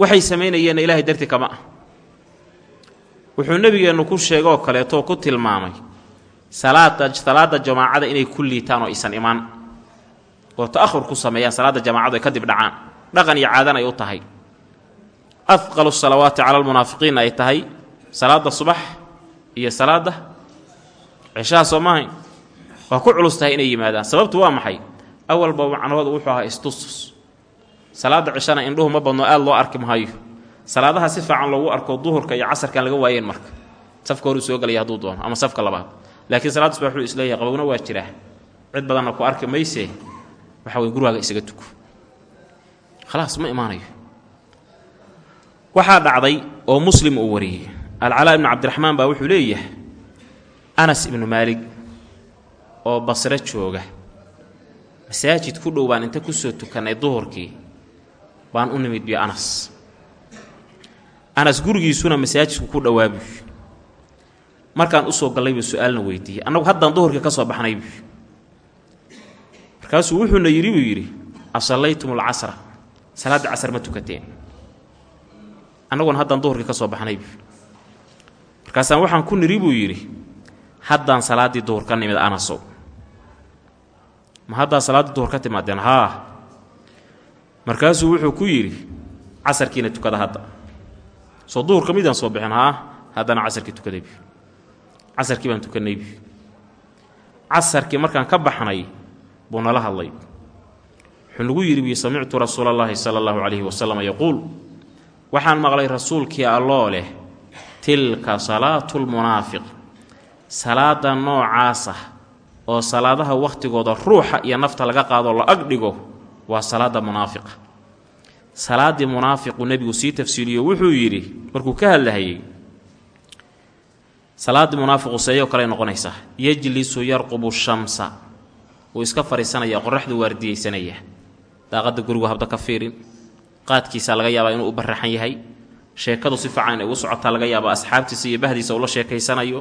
Waxay samaynayeenna ilaahay darti kama ah wuxuu nebigeennu ku sheegoo kaleetoo ku tilmaamay salaada salaadda jamaacada inay ku liitaan oo aysan imaan oo ta'ahur ku sameeyaan salaadda jamaacadu ay kadib dhacaan. Dhaqan iyo caadan ay u tahay afqalu salawaati cala almunaafiqiinna ay tahay salaadda subax iyo salaadda ceshaha soo maahayn ku culus tahay inay yimaadaan sababtu waa maxay awalba macnahoodu wuxuu ahaa istustus salaadda ceshana indhuhu ma badno aad loo arki mahayo salaadaha si fiican loogu arko duhurka iyo casarkaan laga waayeen marka safka horuu soo gelaya hadduu doono ama safka labaad laakiin salaadda subax wuxuu is leeyahay qabowna waa jiraa cid badanna ku arki maysee waxa weye gurigaaga isaga tuko khalaas ma imaanayo waxaa dhacday oo muslim uu wariyey alcalaa ibnu cabdiraxmaan baa wuxuu leeyahay anas ibnu maalig oo basre jooga. Masaajid ku dhow baan inta ku soo tukannay duhurkii baan u nimid biyo anas. Anas gurigiisuna masaajidku ku dhowaabu markaan u soo gallay buu su'aalna weydiiyey. Annagu haddaan duhurkii ka soo baxnay buu markaasuu wuxuuna yidhi buu yidhi asallaytum alcasra salaadda casar ma tukateen annaguna haddaan duhurkii ka soo baxnay. Buu markaasaan waxaan ku nidhi buu yidhi haddaan salaaddii duhur ka nimid anasow ma haddaa salaaddii duhur ka timaadeen? Haa. Markaasuu wuxuu ku yidhi casarkiina tukada hadda. Soo duhurka midaan soo bixin haa. Haddana casarkii tukaday buu casarkii baan tukannay buu casarkii markaan ka baxnay buu nala hadlay. Wuxuu nagu yidhi bii samictu rasuula allaahi sala allahu calayhi wasalam yaquul waxaan maqlay rasuulkii alloo leh tilka salaatu lmunaafiq salaada noocaasa oo salaadaha wakhtigooda ruuxa iyo nafta laga qaadoo la ag dhigo waa salaada munaafiqa salaaddii munaafiqu nebigu sii tafsiiliyo wuxuu yidhi markuu ka hadlahayey salaaddii munaafiqu seeyoo kaley noqonaysaa yejlisu yarqubu shamsa. Wuu iska fadhiisanaya qoraxdu waardiyeysanaya daaqadda gurigu habda ka fiirin qaadkiisaa laga yaabaa inuu u baraxan yahay. Sheekadu si fiican inay ugu socotaa laga yaaba asxaabtiisa iyo bahdiisa ula sheekaysanayo.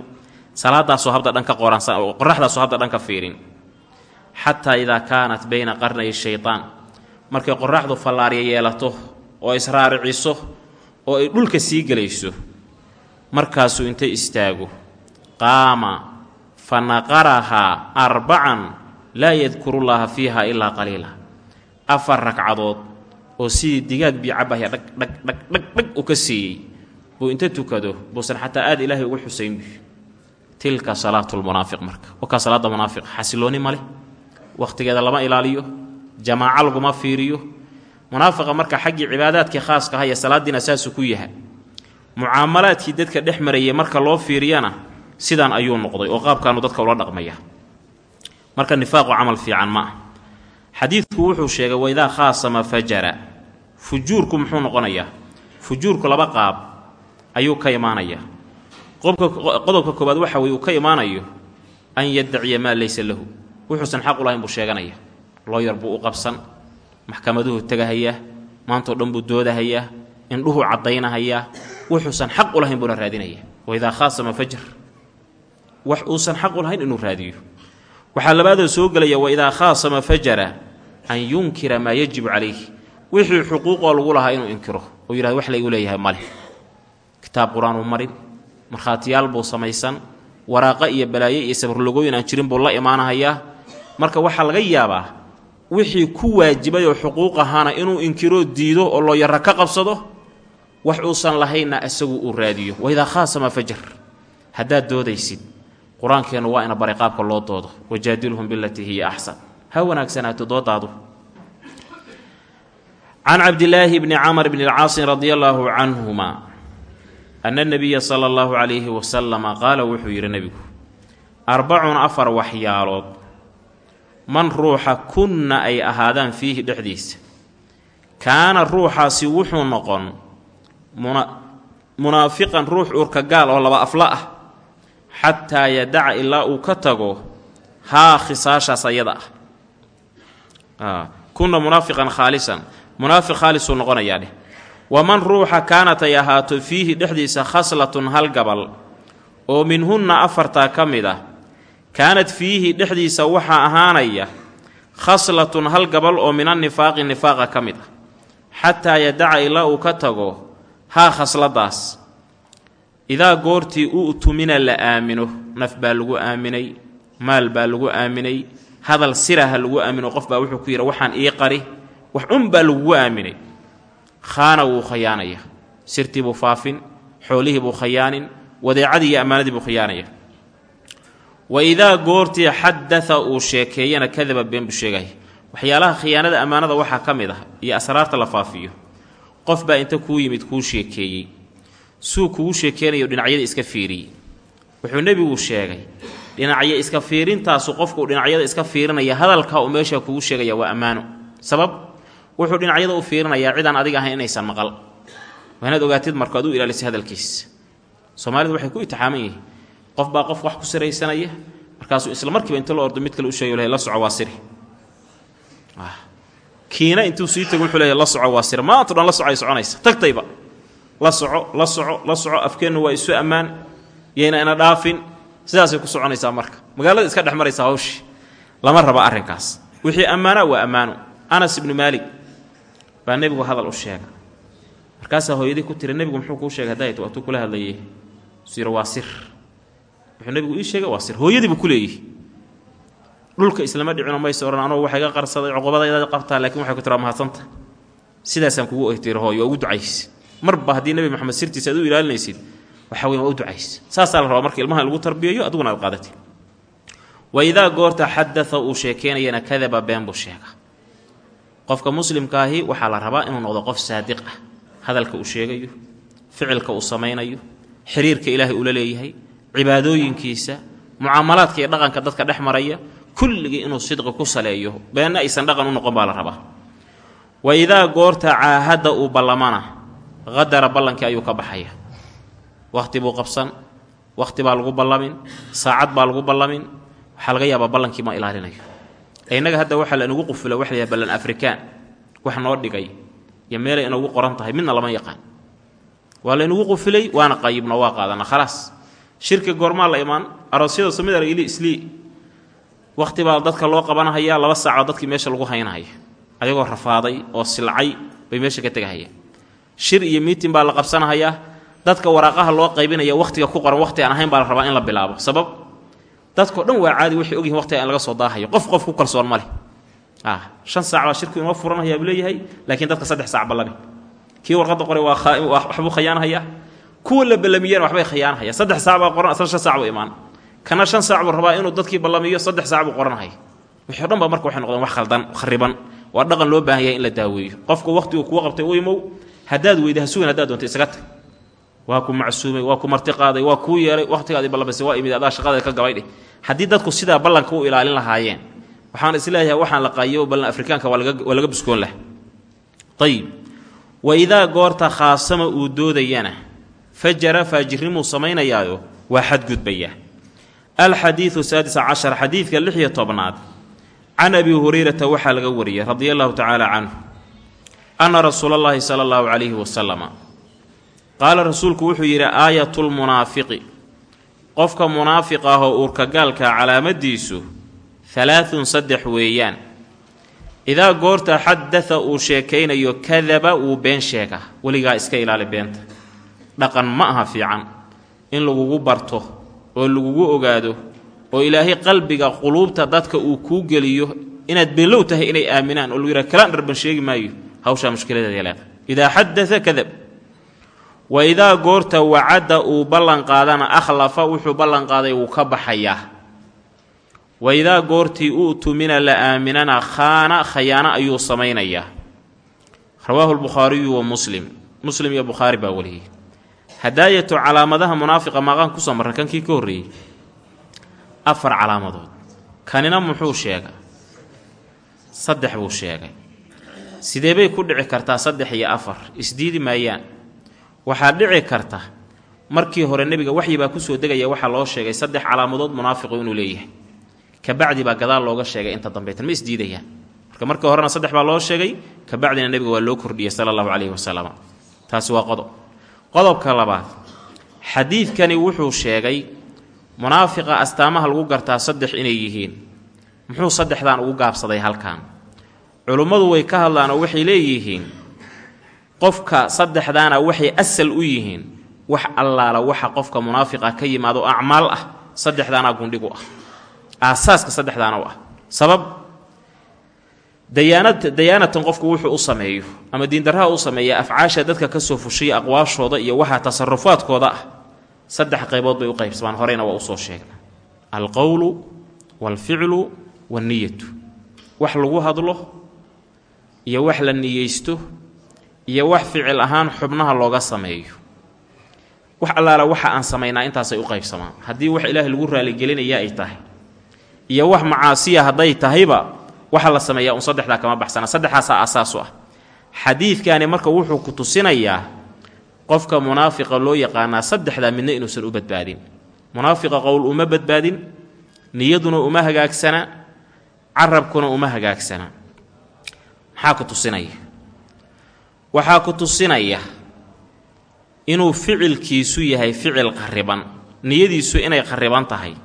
Salaadaasoo habda dhanka qoraxdaasoo habda dhanka fiirin. Xataa idaa kaanat bayna qarnay shaytaan. Markay qoraxdu fallaarya yeelato oo israariciso oo ay dhulka sii gelayso markaasuu inta istaago. Qaama fa naqarahaa arbacan laa yadkurullaaha fiiha ilaa qaliila. Afar ragcadood oo sidii digaag biicabahya dhag dhag dhag dhag dhag u ka siiyey. Buu inta tukado buusan xataa aad ilaahay ugu xusaynbu tilka salaatulmunaafiq marka. Wakaa salaadda munaafiq xasilooni ma leh. Lama ilaaliyo jamaaco laguma fiiriyo. Munaafiqa marka xaggii cibaadaadkii khaaska aha iyo salaaddiina saasuu ku yaha mucaamalaadkii dadka dhex marayay marka loo fiiriyana sidaan ayuu noqday oo qaabkaanu dadka ula dhaqmaya. Marka nifaaqu camal fiican ma ah xadiidku wuxuu sheegay waidaa khaasama fajara. Fujuurku muxuu noqonayaa? Fujuurku laba qaab ayuu ka imaanayaa qodobka koobaad waxa weye uu ka imaanayo an yaddaciya maa laysa lahu. Wuxuusan xaq u lahayn buu sheeganayaa looyar buu u qabsan maxkamaduhu tegahayaa maantao dhan buu doodahayaa indhuhuu caddaynahayaa wuxuusan xaq u lahayn buuna raadinaya. Waidaa khaasama fajar wax uusan xaq u lahayn inuu raadiyo waxaa labaadoo soo gelaya waidaa khaasama fajara an yunkira maa yajibu calayh wixii xuquuqoo lagu lahaa inuu inkiro. Oo yidhahdo wax laygu leeyahay male kitaab qur'aan uu marin markhaatiyaal buu samaysan waraaqo iyo balaayo iyo sabarlogooyin aan jirin buu la imaanahayaa marka waxaa laga yaabaa wixii ku waajibay oo xuquuq ahaana inuu inkiroo diido oo loo yara ka qabsado wax uusan lahaynna isagu uu raadiyo. Waidaa khaasama fajar haddaad doodaysid qur'aankeennu waa ina baray qaabka loo doodo. Wajaadilhum bilatii hiya axsan ha wanaagsanaato doodaadu. Can cabdilaahi bni camr bni lcaasin radia allaahu canhuma ana nabiya sala allahu calayhi wasalama qaala wuxuu yidhi nebigu arbacun afar waxyaalood man ruuxa kunna ay ahaadaan fiihi dhexdiisa. Kaana ruuxaasi wuxuu noqon munaafiqan ruux uurka gaal oo laba afla ah xataa yadaca ilaa uu ka tago haa khisaashaas ayada ah. Kunna munaafiqan khaalisan. Munaafiq khaalisuu noqonayaa waman ruuxa kaanat ay ahaato fiihi dhexdiisa khaslatun hal gabal oo minhunna afartaa ka mid ah kaanad fiihi dhexdiisa waxaa ahaanaya khaslatun hal gabal oo min annifaaqi nifaaqa ka mid ah. Xataa yadaca ilaa uu ka tago haa khasladaas idaa goortii u tumina la aamino naf baa lagu aaminay maal baa lagu aaminay hadal siraha lagu aamino qof baa wuxuu ku yidhi waxaan ii qari wax un baa lagugu aaminay. Khaana wuu khayaanaya sirtii buu faafin xoolihii buu khayaanin wadeecadii iyo ammaanadii buu khiyaanaya. Wa idaa goortii xadaa uu sheekeeyana kadaba been buu sheegaya waxyaalaha khiyaanada ammaanada waxaa ka mid ah iyo asraarta la faafiyo. Qof baa inta kuu yimid kuu sheekeeyey suu kugu sheekeynayo dhinacyada iska fiiriyey wuxuu nebigu sheegay dhinacyo iska fiirintaasu qofkuu dhinacyada iska fiirinaya hadalkaa uu meesha kugu sheegaya waa ammaano. Sabab wuxuu dhinacyada u fiirinayaa cidaan adiga ahayn inaysan maqal. Waa ogaatid marka ad u ilaalisay hadalkiisa soomaalidu waxay ku itixaaman yihiin qof baa qof wax ku siraysanaya markaasuu isla markiiba inta la ordo mid kale u sheegay la soco waa siri. Kiina intuu sii tago wuxuu leeyahy la soco waa sir maanto dhan la soco ay soconaysa tagtayba la soco la soco la soco afkeennu waa isu ammaan yayna ina dhaafin. Sidaasay ku soconaysaa marka. Magaalada iska dhex maraysaa hawshii. Lama raba arrinkaas. Wixii ammaana waa ammaano anas ibnu maalik baa nebigu hadal u sheega. Markaasaa hooyadii ku tiri nebigu muxuu kuu sheegay hadayt waatuu kula hadlayay. Sir waa sir wuxuu nebigu ii sheegay waa sir hooyadiibu ku leeyihi dhulka islama dhicino mayse odhan anugu waxay ga qarsaday cuqubadaydaad qabtaa lakiin waxay ku tiraa mahadsanta. Sidaasaan kugu oytiri hooyo ugu ducayse marba haddii nebi moxamed sirtiisa aad u ilaalinaysid waxa weyn waa u ducayse saasaa la rabaa marka ilmaha lagu tarbiyayo adiguna aad qaadati. Wa idaa goorta xadaa uu sheekeynayana kadaba been buu sheega qofka muslimkaahi waxaa la rabaa inuu noqdo qof saadiq ah. Hadalka uu sheegayo ficilka uu samaynayo xiriirka ilaahay ula leeyahay cibaadooyinkiisa mucaamalaadka iyo dhaqanka dadka dhex maraya kulligii inuu sidqi ku saleeyo beenna aysan dhaqan u noqon baa la rabaa. Wa idaa goorta caahadda uu ballamana qadara ballankii ayuu ka baxaya. Wakhti buu qabsan wakhti baa lagu ballamin saacad baa lagu ballamin waxaa laga yaabaa ballankii ma ilaalinayo. Innaga hadda waxaa lainagu qufula waxa layahay ballan afrikaan wax noo dhigay iyo meelay inagu qoran tahay midna lama yaqaan. Waa laynagu qufilay waana qayibno waa qaadana khalaas. Shirki goormaa la imaan aroosyada samid argili islii wakhti baa dadka loo qabanahaya laba saacoo dadkii meesha lagu haynahaya ayagoo rafaaday oo silcay bay meesha ka tegahayaan shir iyo miitin baa la qabsanahayaa dadka waraaqaha loo qaybinaya wakhtiga ku qoran wakhti aan ahayn baa la rabaa in la bilaabo. Sabab dadko dhan waa caadi waxay ogyihiin waqtiga in laga soo daahayo. Qof qof ku kalsoon ma leh. Shan saac baa shirku inoo furanaya buu leeyahay laakiin dadka saddex saac ballabi kii warqadda qoray waa waxbuu khayaanhayaa kuwa la ballamiyana waxbay khayaanhaya saddex saac baa qoran asna shan saac buu imaan. Kana shan saac buu rabaa inuu dadkii ballamiyo saddex saac buu qoranhaya wixii dhan ba marka waxay noqdeen wax khaldan khariban. Waa dhaqan loo baahan yahay in la daaweeyo qofka wakhtigu kuwa qabtay u imow haddaad weyda ha haddaad doonta isaga tag. Waa ku macsuumay waa ku marti qaaday waa kuu yeelay wakhtigaadii ballamaysa waa imid adaa shaqada ka gabaydheh haddii dadku sidaa ballanka u ilaalin lahaayeen waxaan is leeyahay waxaan la qaayibo ballan afrikaanka waa laga buskoon lah ayib wa idaa goorta khaasama uu doodayana fajara faajirnimuu samaynayaayo waa xadgudbaya. Alxadiidu saadis cashar xadiidka lix iyo tobnaad. Can abi hurayrata waxaa laga wariyey radia allahu tacaala canhu anna rasuula allahi sala allahu calayhi wasalama qaala rasuulku wuxuu yidhi aayatulmunaafiqi qofka munaafiq ah oo uurkagaalka calaamadiisu halaathun saddex weeyaan idaa goorta xadada uu sheekaynayo kadaba wuu been sheega weligaa iska ilaali beenta dhaqan ma aha fiican in lagugu barto oo lagugu ogaado oo ilaahay qalbiga quluubta dadka uu kuu geliyo inaad beenlow tahay inay aaminaan oo lagu yidhaha kalaan dharban sheegi maayo hawshaa mushkiladeeda leeda idaa xadaa kadab wa idaa goorta wacadda uu ballan qaadana akhlafa wuxuu ballan qaaday wuu ka baxayaa. Wa idaa goortii u'tumina la aaminana khaana khayaano ayuu samaynayaa. Rawaahu lbukhaariyu wa muslim. Muslim iyo bukhaari baa weliyey hadaayatu calaamadaha munaafiqa maaqaan ku soo marran kankii ka horreeyey afar calaamadood. Kanina muxuu sheega saddex buu sheegay sidee bay ku dhici kartaa saddex iyo afar? Isdiidi maayaan. Waxaa dhici karta markii hore nebiga waxyi baa ku soo degaya waxaa loo sheegay saddex calaamadood munaafiqu inuu leeyahay. Kabacdi baa gadaal looga sheegay inta dambaytan ma isdiidayaan. Marka markii horena saddex baa loo sheegay kabacdina nebiga waa loo kordhiyey sala allahu caleyhi wasalam taasi waa qodob. Qodobka labaad xadiidkani wuxuu sheegay munaafiqa astaamaha lagu gartaa saddex inay yihiin. Muxuu saddexdan ugu gaabsaday halkan culummadu way ka hadlaan oo waxay leeyihiin qofka saddexdaana waxay asal u yihiin wax allaala waxa qofka munaafiqa ka yimaado acmaal ah saddexdaanaa gundhigu ah. Aasaaska saddexdaana u ah. Sabab? Dayaanad dayaanatan qofku wuxuu u sameeyo ama diindarraha u sameeya afcaasha dadka ka soo fushiya aqwaashooda iyo waxa tasarufaadkooda ah. Saddex qaybood bay u qaybsamaan horeyna waa u soo sheegna alqowlu waalficlu wanniyatu. Wax lagu hadlo iyo wax la niyeysto iyo wax ficil ahaan xubnaha looga sameeyo. Wax allaala waxa aan samaynaa intaasay u qaybsamaan. Haddii wax ilaahay lagu raaligelinaya ay tahay iyo wax macaasiya hadday tahayba waxa la sameeyaa un saddexdaa kama baxsana. Saddexdaasaa asaasu ah. Xadiidkani marka wuxuu ku tusinayaa qofka munaafiqa loo yaqaanaa saddexdaa midna inuusan u badbaadin. Munaafiqa qowl uma badbaadin niyaduna uma hagaagsana carabkuna uma hagaagsana maxaa ku tusinaya. Waxaa ku tusinaya inuu ficilkiisu yahay ficil qarriban niyadiisu inay qarriban tahay.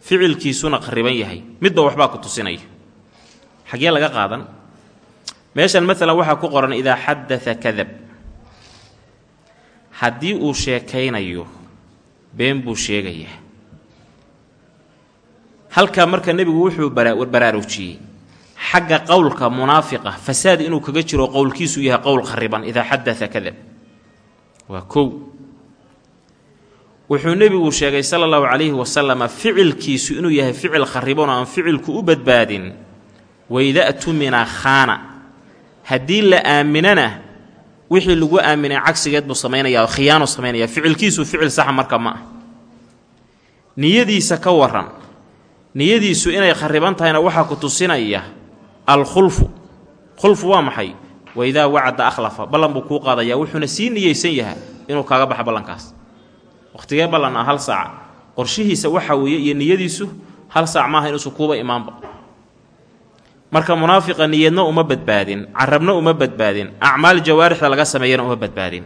Ficilkiisuna qarriban yahay. Midba waxbaa ku tusinaya. Xaggee laga qaadan? Meeshan maalan waxaa ku qoran idaa xadaa kadab haddii uu sheekaynayo been buu sheegayaa. Halkaa marka nebigu wuxuu baraarujiyey xagga qowlka munaafiqa fasaad inuu kaga jiro qowlkiisu yahay qowl khariban idaa xadaa kadab. Waa kow. Wuxuu nebigu sheegay sala allahu calayhi wasalama ficilkiisu inuu yahay ficil khariban oo aan ficilku u badbaadin wayda tumina khaana. Haddii la aaminana wixii lagu aaminay cagsigeed buu samaynayaa oo samaynaya ficilkiisu ficil saxa marka ma ah niyadiisa ka waran niyadiisu inay khariban tahayna waxaa ku tusinaya alkhulfu. Khulfu waa maxay? Waidaa wacada akhlafa. Ballan buu kuu qaadayaa wuxuuna sii niyeysan yahaa inuu kaaga baxa ballankaas. Wakhtigee ballan ah hal saac. Qorshihiisa waxa weeye iyo niyadiisu hal saac maaha inuusan kuuba imaanba. Marka munaafiqa niyadna uma badbaadin carabna uma badbaadin acmaal jawaarixda laga sameeyana uma badbaadin.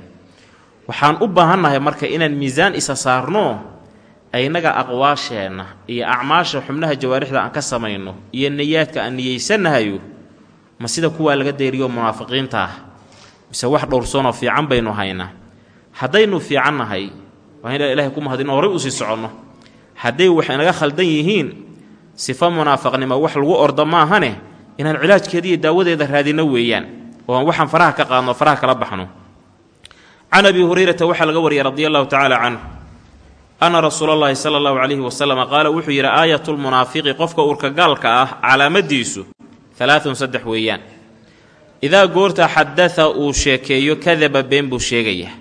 Waxaan u baahannahay marka inaan miisaan isa saarno aynaga aqwaasheenna iyo acmaasha xubnaha jawaarixda aan ka samayno iyo niyaadka aan niyeysannahayo ma sida kuwaa laga dayriyo munaafiqiinta ah? Mise wax dhowrsoonoo fiican baynu haynaa? Haddaynu fiican nahay waa in ilahay ku mahadino horay u sii soconno. Hadday wax inaga khaldan yihiin sifo munaafaqnimo wax lagu ordo maahane inaan cilaajkeeda iyo daawadeeda raadinno weeyaan oo aan waxaan faraha ka qaadno faraha kala baxno. Can abi hurayrata waxaa laga wariyay radi allahu tacaala canhu anna rasuula allahi sala allahu calayhi wasalama qaala wuxuu yidhi aayatulmunaafiqi qofka uurka gaalka ah calaamadiisu alaaun saddex weeyaan idaa goorta xadaa uu sheekeeyo kadaba been buu sheegayaa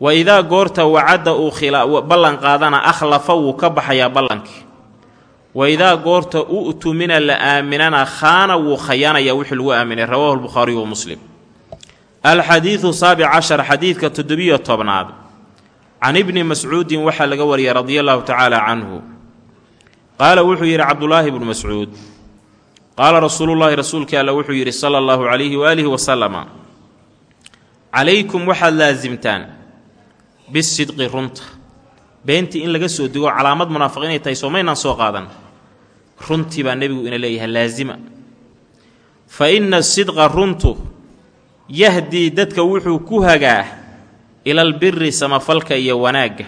wa idaa goorta wacadda uu ballan qaadana akhlafa wuu ka baxayaa ballankii wa idaa goorta u'tumina la aaminana khaana wuu khayaanayaa wixii lagu aaminay rawaahu lbukhaariyu wa muslim alxadiidu saabic cashar xadiidka toddobiyo tobnaad can ibni mascuudin waxaa laga wariyay radia allahu tacaala canhu. Qaala wuxuu yidhi cabdulaahi bnu mascuud. Qaala rasuulullaahi rasuulkii alla wuxuu yidhi sala allahu calayhi waaalihi wasalama calaykum waxaad laasimtaan bisidqi runta beentii in laga soo digo calaamad munaafiq inay tahay soomaynaan soo qaadan. Runtii baa nebigu ina leeyahay laasima fa inna sidqa runtu yahdii dadka wuxuu ku hagaa ila albiri samafalka iyo wanaagga.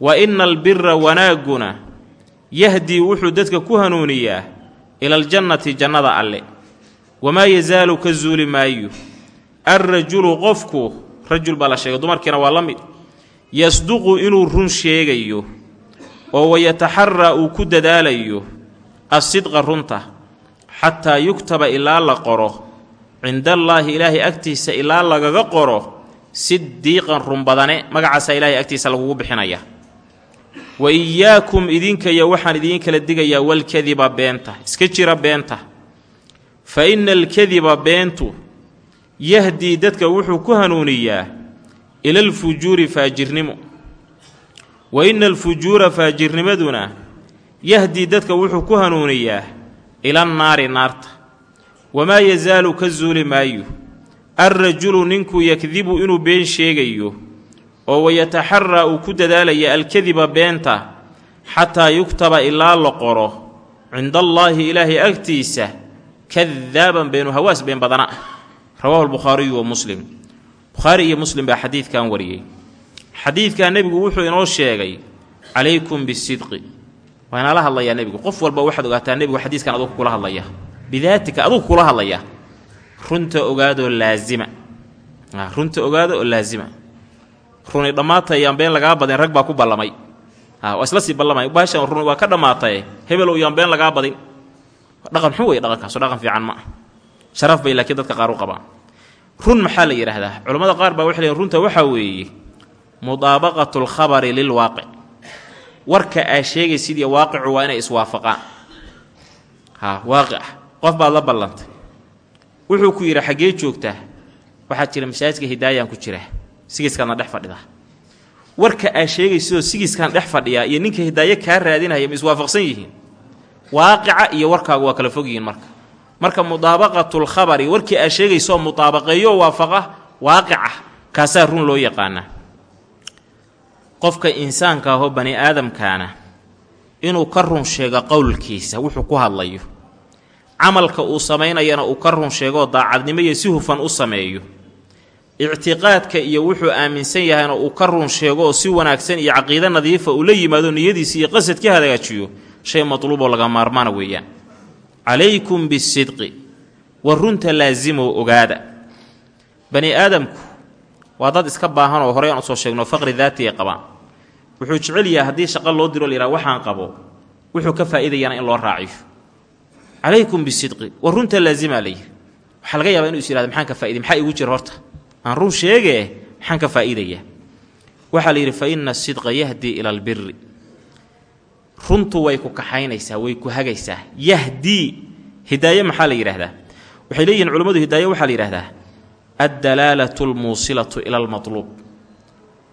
Wa ina albira wanaagguna yahdii wuxuu dadka ku hanuuniyaa ilaljannati jannada alle. Wamaa yasaalu ka zuuli maayo alrajulu qofku rajul baa la sheegay dumarkiina waa la mid. Yasduqu inuu run sheegayo oo wayataxaraa uu ku dadaalayo asidqa runta xataa yugtaba ilaa la qoro. Cindallaahi ilaahay agtiisa ilaa lagaga qoro sidiiqan runbadane magacaasaa ilaahay agtiisa lagugu bixinaya. Wa iyaakum idinkaya waxaan idiin kala digayaa walkadiba beenta. Iska jira beenta. Fa inna alkadiba beentu yahdii dadka wuxuu ku hanuuniyaa ila alfujuuri faajirnimo. Wa inna alfujuura faajirnimaduna yahdii dadka wuxuu ku hanuuniyaa ila annaari naarta. Wamaa yasaalu ka zuuli maayo alrajulu ninkuu yakdibu inuu been sheegayo oo wayataxaraa uu ku dadaalaya alkadiba beenta xataa yugtaba ilaa la qoro cindallaahi ilaahay agtiisa kadaaban beenu hawaas been badana rawaahu lbukhaariyu wa muslim bukhaari iyo muslim baa xadiidkan wariyey xadiidkaa nebigu wuxuu inoo sheegay calaykum bisidqi waa inala hadlayaa nebigu qof walba waxaad ogaataa nebigu xadiiskan adugu kula hadlaya bidaatika adugu kula hadlaya runta ogaadoo laazima. Runta ogaada oo laazima. Runi dhammaatay yaan been lagaa badin rag baa ku ballamay. Waa isla sii ballamay. Baashan runi waa ka dhammaataye hebelow yaan been lagaa badin. Dhaqan xun wey dhaqankaaso dhaqan fiican ma ah sharaf bay laakiin dadka qaar u qabaan. Run maxaa la yidhaahdaa culammada qaar baa waxay leeyiin runta waxaa weeye mudaabaqatu lkhabari lilwaaqic warka aa sheegaysid waaqicu waa inay iswaafaqaan. Ha waaqic. Qof baad la ballantay wuxuu ku yidhi xaggee joogtaa? Waxaad jira masaajidka hidaayaan ku jira. Sigiiskaadna dhex fadhidaa warka aa sheegaysidoo sigiiskaan dhex fadhiyaa iyo ninka hidaaye kaa raadinaya ma iswaafaqsan yihiin. Waaqica iyo warkaagu waa kala fog yihiin marka marka mudaabaqatulkhabari warkii aa sheegaysoo mudaabaqeeyo waafaqa waaqica kaasaa run loo yaqaanaa. Qofka insaanka ahoo bani aadamkaana inuu ka run sheego qowlkiisa wuxuu ku hadlayo camalka uu samaynayana uu ka run sheegoo daacadnimo iyo si hufan u sameeyo. Ictiqaadka iyo wuxuu aaminsan yahayna uu ka run sheego oo si wanaagsan iyo caqiide nadiifa uu la yimaado niyadiisa iyo qasad ka hagaajiyo shay matluuboo laga maarmaana weeyaan. Calaykum bisidqi. Wa runta laasimow ogaada. Bani aadamku waa dad iska baahan oo horey aan u soo sheegno faqri daati ay qabaan. Wuxuu jecel yahay haddii shaqo loo diro layidhaha waxaan qabo. Wuxuu ka faa'iidayaana in loo raaciyo calaykum bisidqi wa runta laasimaa layidhi waxaa laga yaabaa inu is yihahda maxaan ka faa'iday maxaa igu jira horta? Aan run sheegee maxaan ka faa'iidayaa waxaa la yidhi fa inna asidqa yahdii ila albiri runtu way ku kaxaynaysaa way ku hagaysaa. Yahdii hidaaye maxaa la yidhaahdaa? Waxay leeyihiin culimmadu hidaaye waxaa la yidhahdaa addalaalatu almuusilatu ila almatluub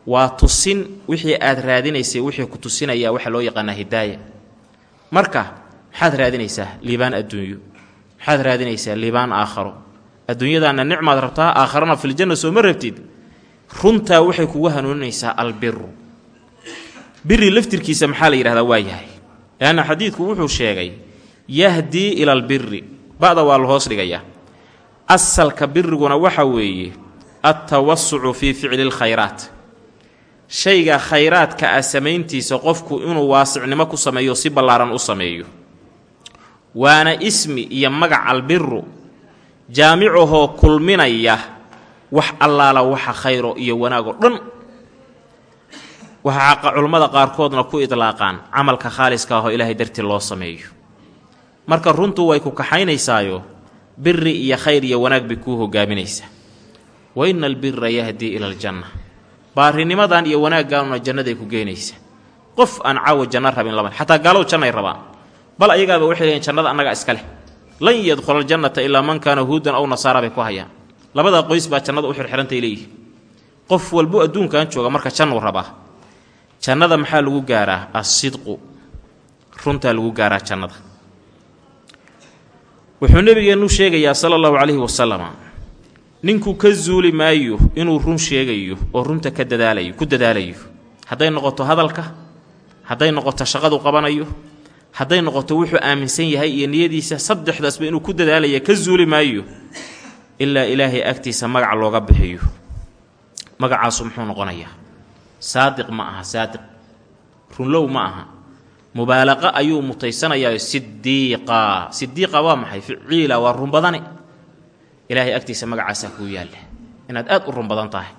waa tusin wixii aad raadinaysay wixii ku tusinayaa waxaa loo yaqaanaa hidaaya marka maxaad raadinaysaa liibaan adduunyo? Maxaad raadinaysaa liibaan aakharo? Adduunyadaanna nicmaad rabtaa aakharana filjanna sooma rabtid. Runtaa waxay kugu hanuuninaysaa albiru. Biri laftirkiisa maxaa la yidhahdaa waa yahay? Leanna xadiidku wuxuu sheegay yahdii ila albiri ba'da waa la hoos dhigayaa. Asalka biriguna waxa weeye altawasucu fii ficli lkhayraat shayga khayraadka ah samayntiisa qofku inuu waasicnimo ku sameeyo si ballaaran u sameeyo waana ismi iyo magac albiru jaamicahoo kulminaya wax allaala waxa khayro iyo wanaagoo dhan. Waxaa culammada qaarkoodna ku idlaaqaan camalka khaaliska ahoo ilaahay dartii loo sameeyo. Marka runtu way ku kaxaynaysaayo biri iyo khayr iyo wanaag bay kuu hogaaminaysaa wa ina albira yahdii ila aljanna baarinimadan iyo wanaaggaanuna jannaday ku geynaysaa qof aan caawa janno rabin lama xataa gaalow jannay rabaan bal ayagaaba waxay leeyiin jannada annaga iska leh. Lan yadkhula aljannata ilaa man kaana huudan aw nasaara bay ku hayaan. Labada qoys baa jannada u xirxirantay leeyihi qof walbo adduunkan jooga marka jannuu rabaa. Jannada maxaa lagu gaaraa? Assidqu. Runtaa lagu gaaraa jannada. Wuxuu nebigeennu sheegayaa sala allahu calayhi wasalama ninku ka zuuli maayo inuu run sheegayo oo runta ka dadaalayo ku dadaalayo. Hadday noqoto hadalka hadday noqoto shaqadu qabanayo hadday noqoto wuxuu aaminsan yahay iyo niyadiisa saddexdaasba inuu ku dadaalaya ka zuuli maayo ilaa ilaahay agtiisa magac looga bixiyo. Magacaasu muxuu noqonayaa? Saadiq ma aha saadiq. Runlow ma aha. Mubaalaqa ayuu mutaysanayaa sidiiqa sidiiqa waa maxay? Ficiila waa run badane ilaahay agtiisa magacaasaa kuu yaalla. Inaad aad u run tahay.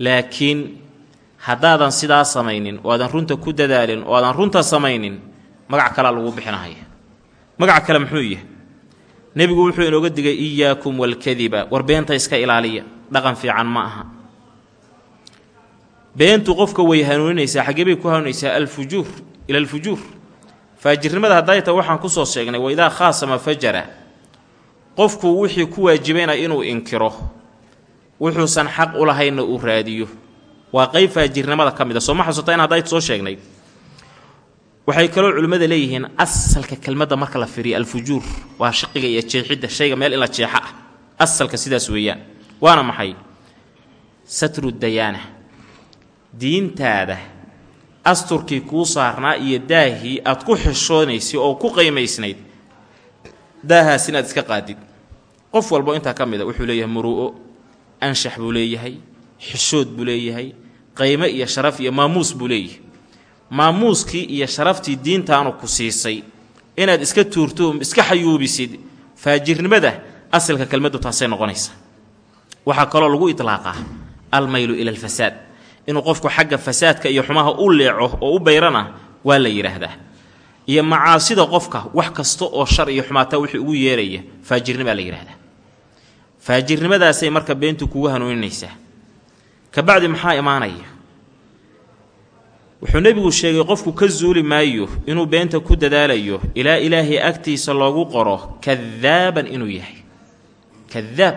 Laakiin haddaadan sidaa samaynin oo aadan runta ku dadaalin oo aadan runta samaynin magac kalaa lagu bixinahaya magac kale muxuu yahay nebigu wuxuu inooga digay iyaakum walkadiba. War beenta iska ilaaliya. Dhaqan fiican ma aha. Beentu qofka way hanuuninaysaa xaggee bay ku hanuunaysaa alfujuur ila alfujuur. Faajirnimada hadayta waxaan ku soo sheegnay wa idaa khaasama fajara. Qofku wixii ku waajibayna inuu inkiro wuxuusan xaq u lahaynna uu raadiyo. Waa qayb faajirnimada ka mid a. Soo ma xasuuta in haddayt soo sheegnay waxay kaloo culimmada leeyihiin asalka kelmadda marka la firiyo alfujuur. Waa shaqiga iyo jeexidda shayga meel in la jeexa ah. Asalka sidaas weeyaan. Waana maxay? Satru dayaana. Diintaada asturkii kuu saarnaa iyo daahii aad ku xishoonaysay oo ku qaymaysnayd daahaas inaad iska qaadid. Qof walbo intaa ka mid a wuxuu leeyahay muru'o anshax buu leeyahay xishood buu leeyahay qaymo iyo sharaf iyo maamuus buu leeyahay maamuuskii iyo sharaftii diintaanu ku siisay. Inaad iska tuurto iska xayuubisid faajirnimada asalka kelmaddu taasay noqonaysa. Waxaa kaloo lagu itlaaqaa almaylu ila alfasaad. Inuu qofku xagga fasaadka iyo xumaha u leeco oo u bayrana waa la yidhaahdaa iyo macaasida qofka wax kasta oo shar iyo xumaataa wixii ugu yeeraya faajirnimaa la yidhaahdaa faajirnimadaasay marka beentu kugu hanuuninaysaa. Kabacdi maxaa imaanaya wuxuu nebigu sheegay qofku ka zuuli maayo inuu beenta ku dadaalayo ilaa ilaahay agtiisa loogu qoro kadaaban inuu yahay. Kadaab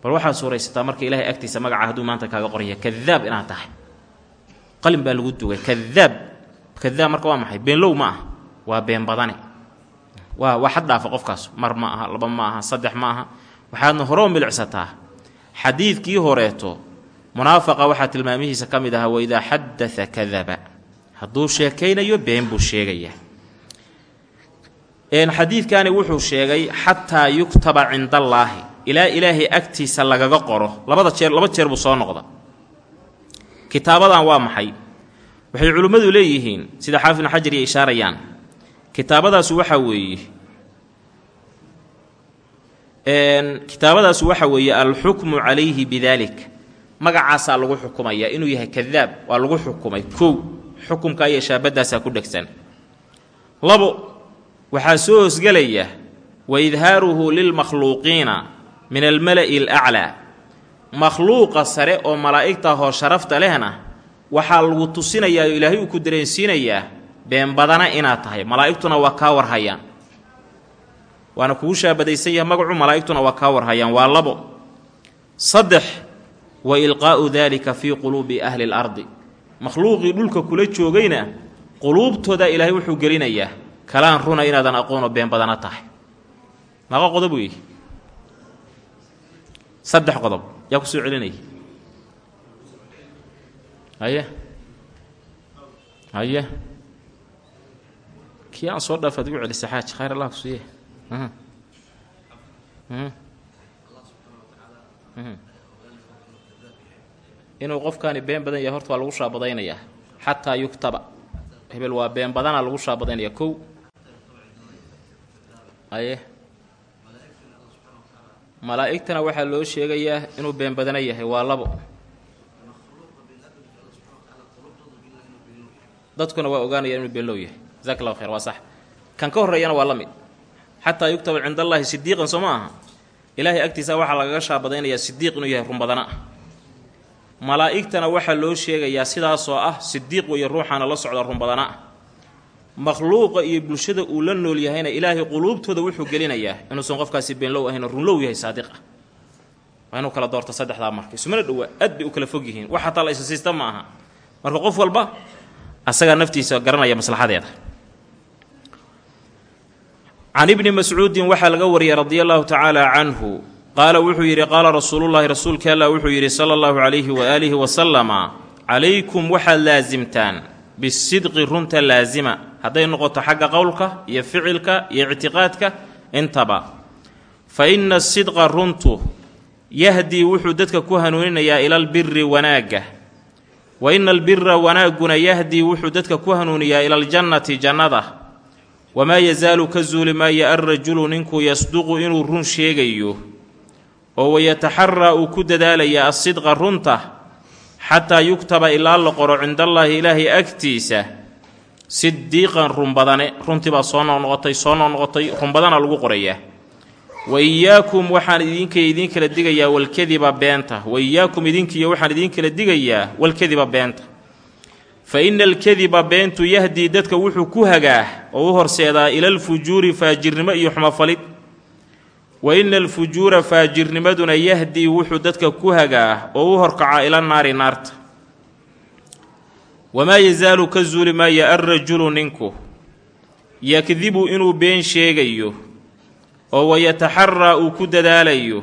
bal waxaad suuraysataa marka ilaahay agtiisa magaca hadduu maanta kaaga qoraya kadaab inaad tahay. Qalin baa lagu dugay. Kadaab kadaab marka waa maxay? Beenlow ma ah waa been badane. Waa waa xad qofkaas. Mar ma aha laba ma aha saddex ma aha. Waxaadna horoo milicsataa. Xadiidkii horeeto munaafaqa waxaa tilmaamihiisa ka mid ahaa waidaa xadaa kadaba hadduu sheekaynayo been buu sheegayaa. Xadiidkani wuxuu sheegay xataa yuktaba cinda allaahi ilaa ilaahay agtiisa lagaga qoro. Labada jeer laba jeer buu soo noqda. Kitaabadan waa maxay? Waxay culimmadu leeyihiin sida xaafidna xajar iyo ishaarayaan. Kitaabadaasu waxaa weeye kitaabadaasu waxa weeye alxukmu calayhi bidalik magacaasaa lagu xukumayaa inuu yahay kadaab waa lagu xukumay. Kow xukumka iyo shaabadaasaa ku dhegsan. Labo waxaa soo hoosgelaya wa idhaaruhu lilmakhluuqiina min almala'i alaclaa makhluuqa sare oo malaa'igta hoo sharafta lehna waxaa lagu tusinayaa oo ilaahay uu ku dareensiinayaa been badana inaad tahay. Malaa'igtuna waa kaa warhayaan. Waana kugu shaabadaysan yahay magacu malaa'igtuna waa kaa warhayaan. Waa labo. Saddex wa ilqaa'u daalika fii quluubi ahli اlardi makhluuqii dhulka kula joogayna quluubtooda ilaahay wuxuu gelinayaa kalaan runa inaadan aqoonoo been badana tahay maqa qodob weeye saddex qodob yaa ku soo celinaya haye haye kii aan soo dhaafaad igu celisa xaaji khayr allah ku siiye inuu qofkaani been badan yahay horta waa lagu shaabadaynayaa. Xataa yuktaba. Hebel waa been badanaa lagu shaabadaynaya kow. Aye malaa'igtana waxaa loo sheegayaa inuu been badana yahay. Waa labo. Dadkuna waa ogaanayaan inuu beenlow yahay. Jasak allahu khayr waa sax. Kan ka horreeyana waa la mid. Xataa yuktaba cinda allaahi sidiiqan soo ma aha. Ilaahay agtiisa waxaa lagaga shaabadaynayaa sidiiq inuu yahay runbadana ah malaa'igtana waxaa loo sheegayaa sidaasoo ah sidiiq weeye ruuxaana la socda runbadana ah makhluuqa iyo bulshada uu la nool yahayna ilaahay quluubtooda wuxuu gelinayaa. Inuusan qofkaasi beenlow ahayna runlow yahay saadiq ah waa inuu kala doorto saddexdaa marka isumana dhowaa aad bay u kala fog yihiin. Wax hataa la isasiista ma aha. Marka qof walba asagaa naftiisa garanaya maslaxadeeda. Can ibni mascuudin waxaa laga wariyey radia allahu tacaala canhu qaala wuxuu yidhi qaala rasuulullaahi rasuulka allah wuxuu yidhi sala allahu calayhi waaalihi wasalama calaykum waxaad laasimtaan bisidqi runta laasima hadday noqoto xagga qowlka iyo ficilka iyo ictiqaadka intaba. Fa inna asidqa runtu yahdii wuxuu dadka ku hanuuninayaa ilalbiri wanaagga. Wa ina albira wanaagguna yahdii wuxuu dadka ku hanuuniyaa ila aljannati jannada. Wamaa yazaalu ka zuuli maayo alrajulu ninkuu yasduqu inuu run sheegayo oo wayataxaraa uu ku dadaalaya asidqa runta xataa yuktaba ilaa la qoro cindallaahi ilaahay agtiisa sidiiqan runbadane runtii baa soo noqnoqotay soo noqnoqotay runbadana lagu qorayaa wa iyaakum waxaan idinka idiin kala digayaa walkadiba beenta. Wa iyaakum idinkiiyo waxaan idiin kala digayaa walkadiba beenta. Fa ina alkadiba beentu yahdii dadka wuxuu ku hagaa oo u horseedaa ilalfujuuri faajirnimo iyo xumofalid wa ina alfujuura faajirnimaduna yahdii wuxuu dadka ku hagaa oo u horkacaa ila naari naarta. Wamaa yazaalu ka zuuli maaya alrajulu ninku? Yakdibu inuu been sheegayo oo wayataxaraa uu ku dadaalayo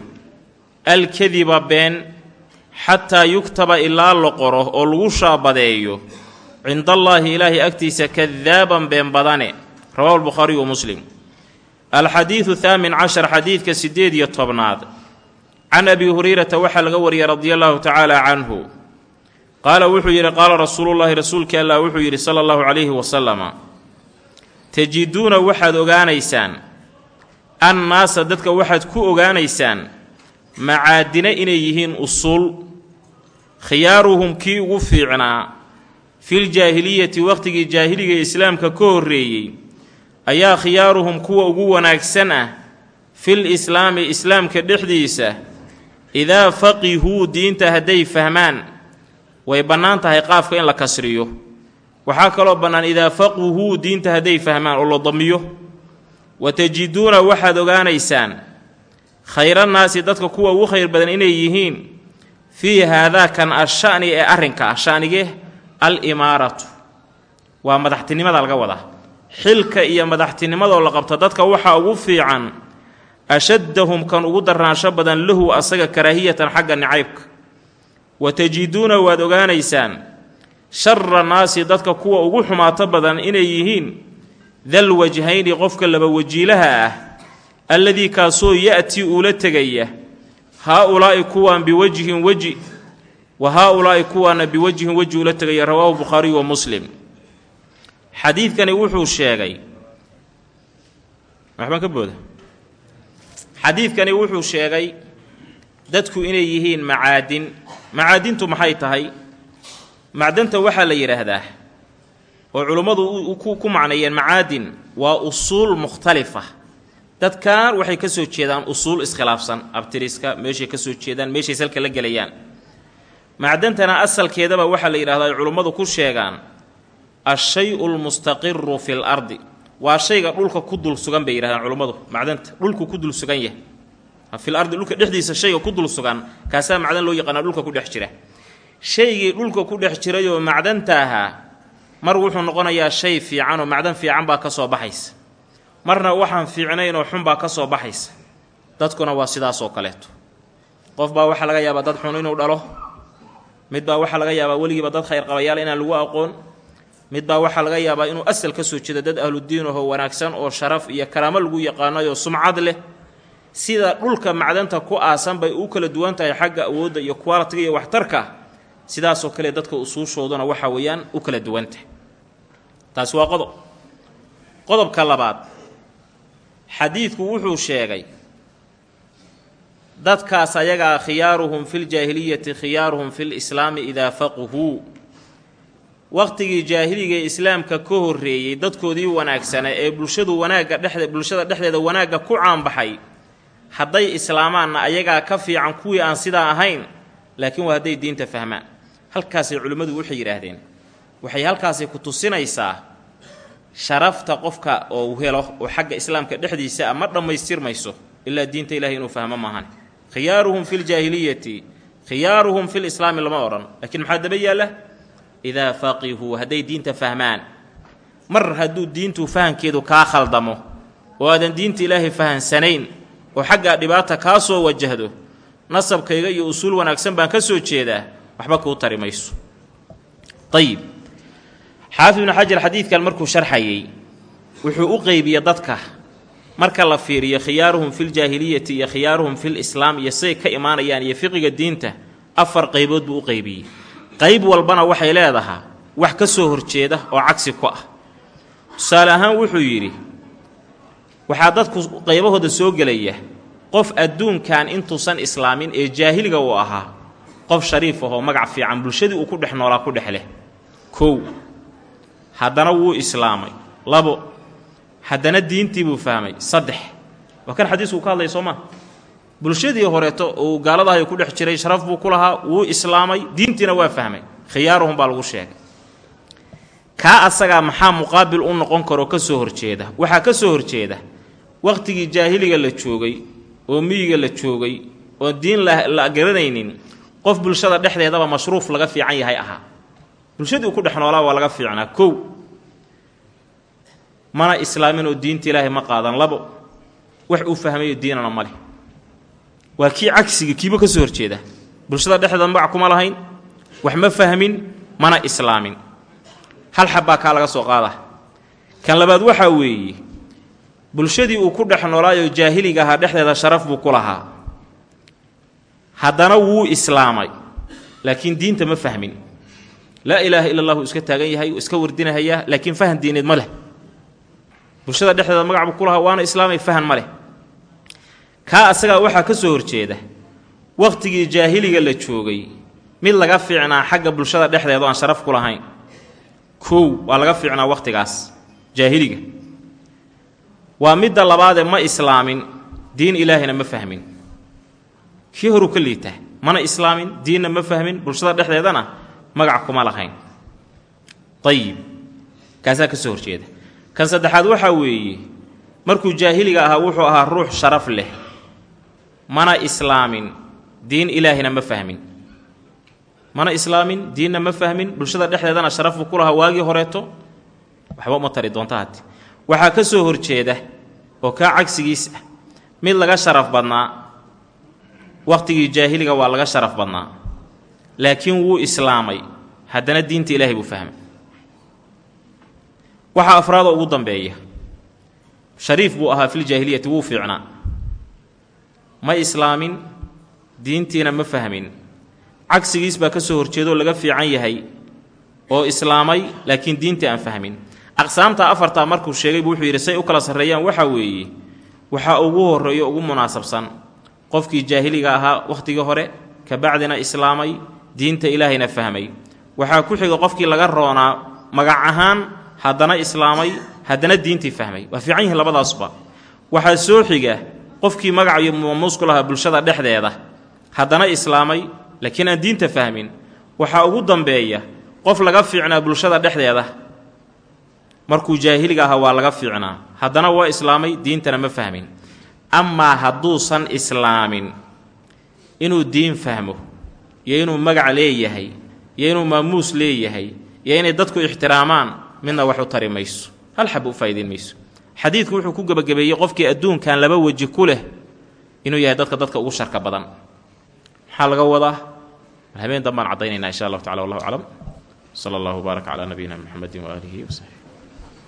alkadiba been xataa yuktaba ilaa la qoro oo lagu shaabadeeyo cindallaahi ilaahay agtiisa kadaaban been badane. Rawahu lbukhaariyu wa muslim alxadiidu haamin cashar xadiidka siddeed iyo tobnaad can abi hurayrata waxaa laga wariyay radia allahu tacaala canhu qaala wuxuu yidhi qaala rasuulullaahi rasuulkii allah wuxuu yidhi sala allahu calayhi wasalama tajiduuna waxaad ogaanaysaan annaasa dadka waxaad ku ogaanaysaan macaadina inay yihiin usuul khiyaaruhum kii ugu fiicnaa filjaahiliyati waqhtigii jaahiliga islaamka ka horreeyey ayaa khiyaaruhum kuwa ugu wanaagsan ah fil islaami islaamka dhexdiisa idaa faqihuu diinta hadday fahmaan. Way bannaan tahay qaafka in la kasriyo. Waxaa kaloo bannaan idaa faquhuu diinta hadday fahmaan oo la damiyo. Wa tajiduuna waxaad ogaanaysaan khayrannaasi dadka kuwa ugu khayr badan inay yihiin fii haadaakan asha'ni ee arrinka ah sha'nigee al imaaratu waa madaxtinimada laga wadaa xilka iyo madaxtinimadoo la qabto dadka waxaa ugu fiican ashaddahum kan ugu darnaansho badan lahu asaga karaahiyatan xagga nicaybka wa tajiduuna waad ogaanaysaan shara naasi dadka kuwa ugu xumaato badan inay yihiin dal wajhayni qofka laba wajiilaha ah alladii kaasoo ya'tii uula tegaya haa-ulaa'i kuwaan biwajhin weji wa haa-ulaa'i kuwaana biwajhin weji ula tegaya rawaahu bukhaariyu wa muslim xadiidkani wuxuu sheegay. Waxbaan ka booda. Xadiidkani wuxuu sheegay dadku inay yihiin macaadin. Macaadintu maxay tahay? Macdanta waxaa la yidhaahdaa oo culummadu ku macneeyeen macaadin waa usuul mukhtalifa dadkan waxay ka soo jeedaan usuul iskhilaafsan. Abtiriska meeshay ka soo jeedaan meeshay salka la gelayaan. Macdantana asalkeedaba waxaa la yidhahdaa ay culummadu ku sheegaan ashay-u lmustaqiru fi l ardi. Waa shayga dhulka ku dul sugan bay yidhahdaan culummadu macdanta dhulku ku dul sugan yahay. Fil ardi dhulka dhexdiisa shayga ku dul sugan kaasaa macdan loo yaqaanaa dhulka ku dhex jira. Shaygii dhulka ku dhex jirayoo macdanta ahaa mar wuxuu noqonayaa shay fiican oo macdan fiican baa ka soo baxaysa. Marna waxaan fiicnayn oo xun baa ka soo baxaysa. Dadkuna waa sidaasoo kaleeto. Qof baa waxaa laga yaabaa dad xun inuu dhalo. Mid baa waxaa laga yaabaa weligiiba dad khayr qabayaal inaan lagu aqoon mid baa waxaa laga yaabaa inuu asal ka soo jeedo dad ahludiin ahoo wanaagsan oo sharaf iyo karaamo lagu yaqaanayoo sumcad leh. Sida dhulka macdanta ku aasan bay u kala duwan tahay xagga awoodda iyo qualitiga iyo waxtarka sidaasoo kale dadka usuushooduna waxa weeyaan u kala duwan tahay. Taasi waa qodob. Qodobka labaad xadiidku wuxuu sheegay dadkaas ayagaa khiyaaruhum filjaahiliyati khiyaaruhum filislaami idaa faquhuu waqtigii jaahiliga ee islaamka ka horreeyey dadkoodii wanaagsana ee bulshadu wanaagga dhexde bulshada dhexdeeda wanaagga ku caanbaxay hadday islaamaanna ayagaa ka fiican kuwii aan sidaa ahayn laakiin waa hadday diinta fahmaan. Halkaasay culimmadu waxay yidhaahdeen waxay halkaasi ku tusinaysaa sharafta qofka oo helo oo xagga islaamka dhexdiisa a ma dhammaystirmayso ilaa diinta ilahay inuu fahmo maahan. Khiyaaruhum filjaahiliyati khiyaaruhum filislaami lama odhan laakiin maxaa daba yaalla idaa faqihuu hadday diinta fahmaan mar hadduu diintu fahankeedu kaa khaldamo oo aadan diinta ilaahay fahansanayn oo xaggaa dhibaata kaa soo wajahdo nasabkayga iyo usuul wanaagsan baan ka soo jeedaa waxba kuu tari mayso ayib xaafid ibnu xajar xadiidkan markuu sharxayey wuxuu u qeybiyey dadka marka la fiiriyo khiyaaruhum filjaahiliyati iyo khiyaaruhum filislaam iyo siday ka imaanayaan iyo fiqiga diinta afar qaybood buu u qeybiyey qayb walbana waxay leedahaa wax ka soo horjeeda oo cagsi ku ah. Tusaale ahaan wuxuu yidhi waxaa dadku qaybahooda soo gelaya qof adduunkan intuusan islaamin ee jaahiliga uu ahaa qof shariif ahoo magac fiican bulshadii uu ku dhex noolaa ku dhex leh. Kow haddana wuu islaamay. Labo haddana diintii buu fahmay. Saddex waa kan xadiisku ka hadlaya soo maa bulshadii horeeto uu gaaladahay ku dhex jiray sharaf buu ku lahaa wuu islaamay diintiina waa fahmay. Khiyaaruhum baa lagu sheegay. Kaa asagaa maxaa muqaabil u noqon karoo ka soo horjeeda? Waxaa ka soo horjeeda wakhtigii jaahiliga la joogay oo miyiga la joogay oo diin la garanaynin qof bulshada dhexdeedaba mashruuf laga fiican yahay ahaa. Bulshadii uu ku dhex noolaa waa laga fiicnaa. Kow mana islaamin oo diinta ilaahay ma qaadan. Labo wax uu fahmayo diinana ma leh waa kii cagsiga kiiba ka soo horjeeda. Bulshada dhexdeeda magac kuma lahayn. Wax ma fahmin mana islaamin. Hal xabbaa kaa laga soo qaada. Kan labaad waxaa weeye bulshadii uu ku dhex noolaayoo jaahiliga ahaa dhexdeeda sharaf buu ku lahaa. Haddana wuu islaamay laakiin diinta ma fahmin. Laa ilaaha ila allah uu iska taagan yahay uu iska wardinahayaa laakiin fahan diineed ma leh. Bulshada dhexdeeda magac buu ku lahaa waana islaamay fahan ma leh kaa asagaa waxaa ka soo horjeeda. Wakhtigii jaahiliga la joogay mid laga fiicnaa xagga bulshada dhexdeeda o aan sharaf ku lahayn. Kow waa laga fiicnaa wakhtigaas jaahiliga. Waa midda labaadee ma islaamin diin ilaahina ma fahmin. Kii horuu ka liitaa mana islaamin diinna ma fahmin bulshada dhexdeedana magac kuma lahayn. Ayib kaasaa ka soo horjeeda. Kan saddexaad waxaa weeye markuu jaahiliga ahaa wuxuu ahaa ruux sharaf leh mana islaamin? Diin ilaahina ma fahmin. Mana islaamin? Diinna ma fahmin? Bulshada dhexdeedana sharafu ku lahaa waagii horeeto? Waxba uma tari doonta haddi. Waxaa ka soo horjeeda oo kaa cagsigiis ah mid laga sharaf badnaa wakhtigii jaahiliga waa laga sharaf badnaa. Laakiin wuu islaamay haddana diinta ilaahay buu fahmay. Waxaa afraadoo ugu dambeeya shariif buu ahaa filjaahiliyati wuu fiicnaa ma islaamin diintiina ma fahmin. Cagsigiis baa ka soo horjeedaoo laga fiican yahay oo islaamay laakiin diintii aan fahmin. Aqsaamta afartaa markuu sheegaybu wuxuu yidhi say u kala sarreeyaan waxaa weeye waxaa ugu horreeyo ugu munaasabsan. Qofkii jaahiliga ahaa wakhtigii hore kabacdina islaamay diinta ilaahayna fahmay. Waxaa ku xiga qofkii laga roonaa magac ahaan haddana islaamay haddana diintii fahmay. Waa fiican yihiin labadaasba. Waxaa soo xiga qofkii magac iyo maamuusku lahaa bulshada dhexdeeda haddana islaamay laakiin aan diinta fahmin waxaa ugu dambeeya qof laga fiicnaa bulshada dhexdeeda markuu jaahiliga ahaa waa laga fiicnaa. Haddana waa islaamay diintana ma fahmin. Amaa hadduusan islaamin inuu diin fahmo iyo inuu magac leeyahay iyo inuu maamuus leeyahay iyo inay dadku ixtiraamaan midna wax u tari mayso. Hal xab u faa'idayn mayso xadiidku wuxuu ku gebagabeeyey qofkii adduunkan laba weji ku leh inuu yahay dadka dadka ugu sharka badan. Maxaa laga wadaa? Habeen dambaan caddaynaynaa insha allahu tacala wallahu aclam. Sala allahu baarak calaa nabiyina muxamedin waaalihi wasaxbi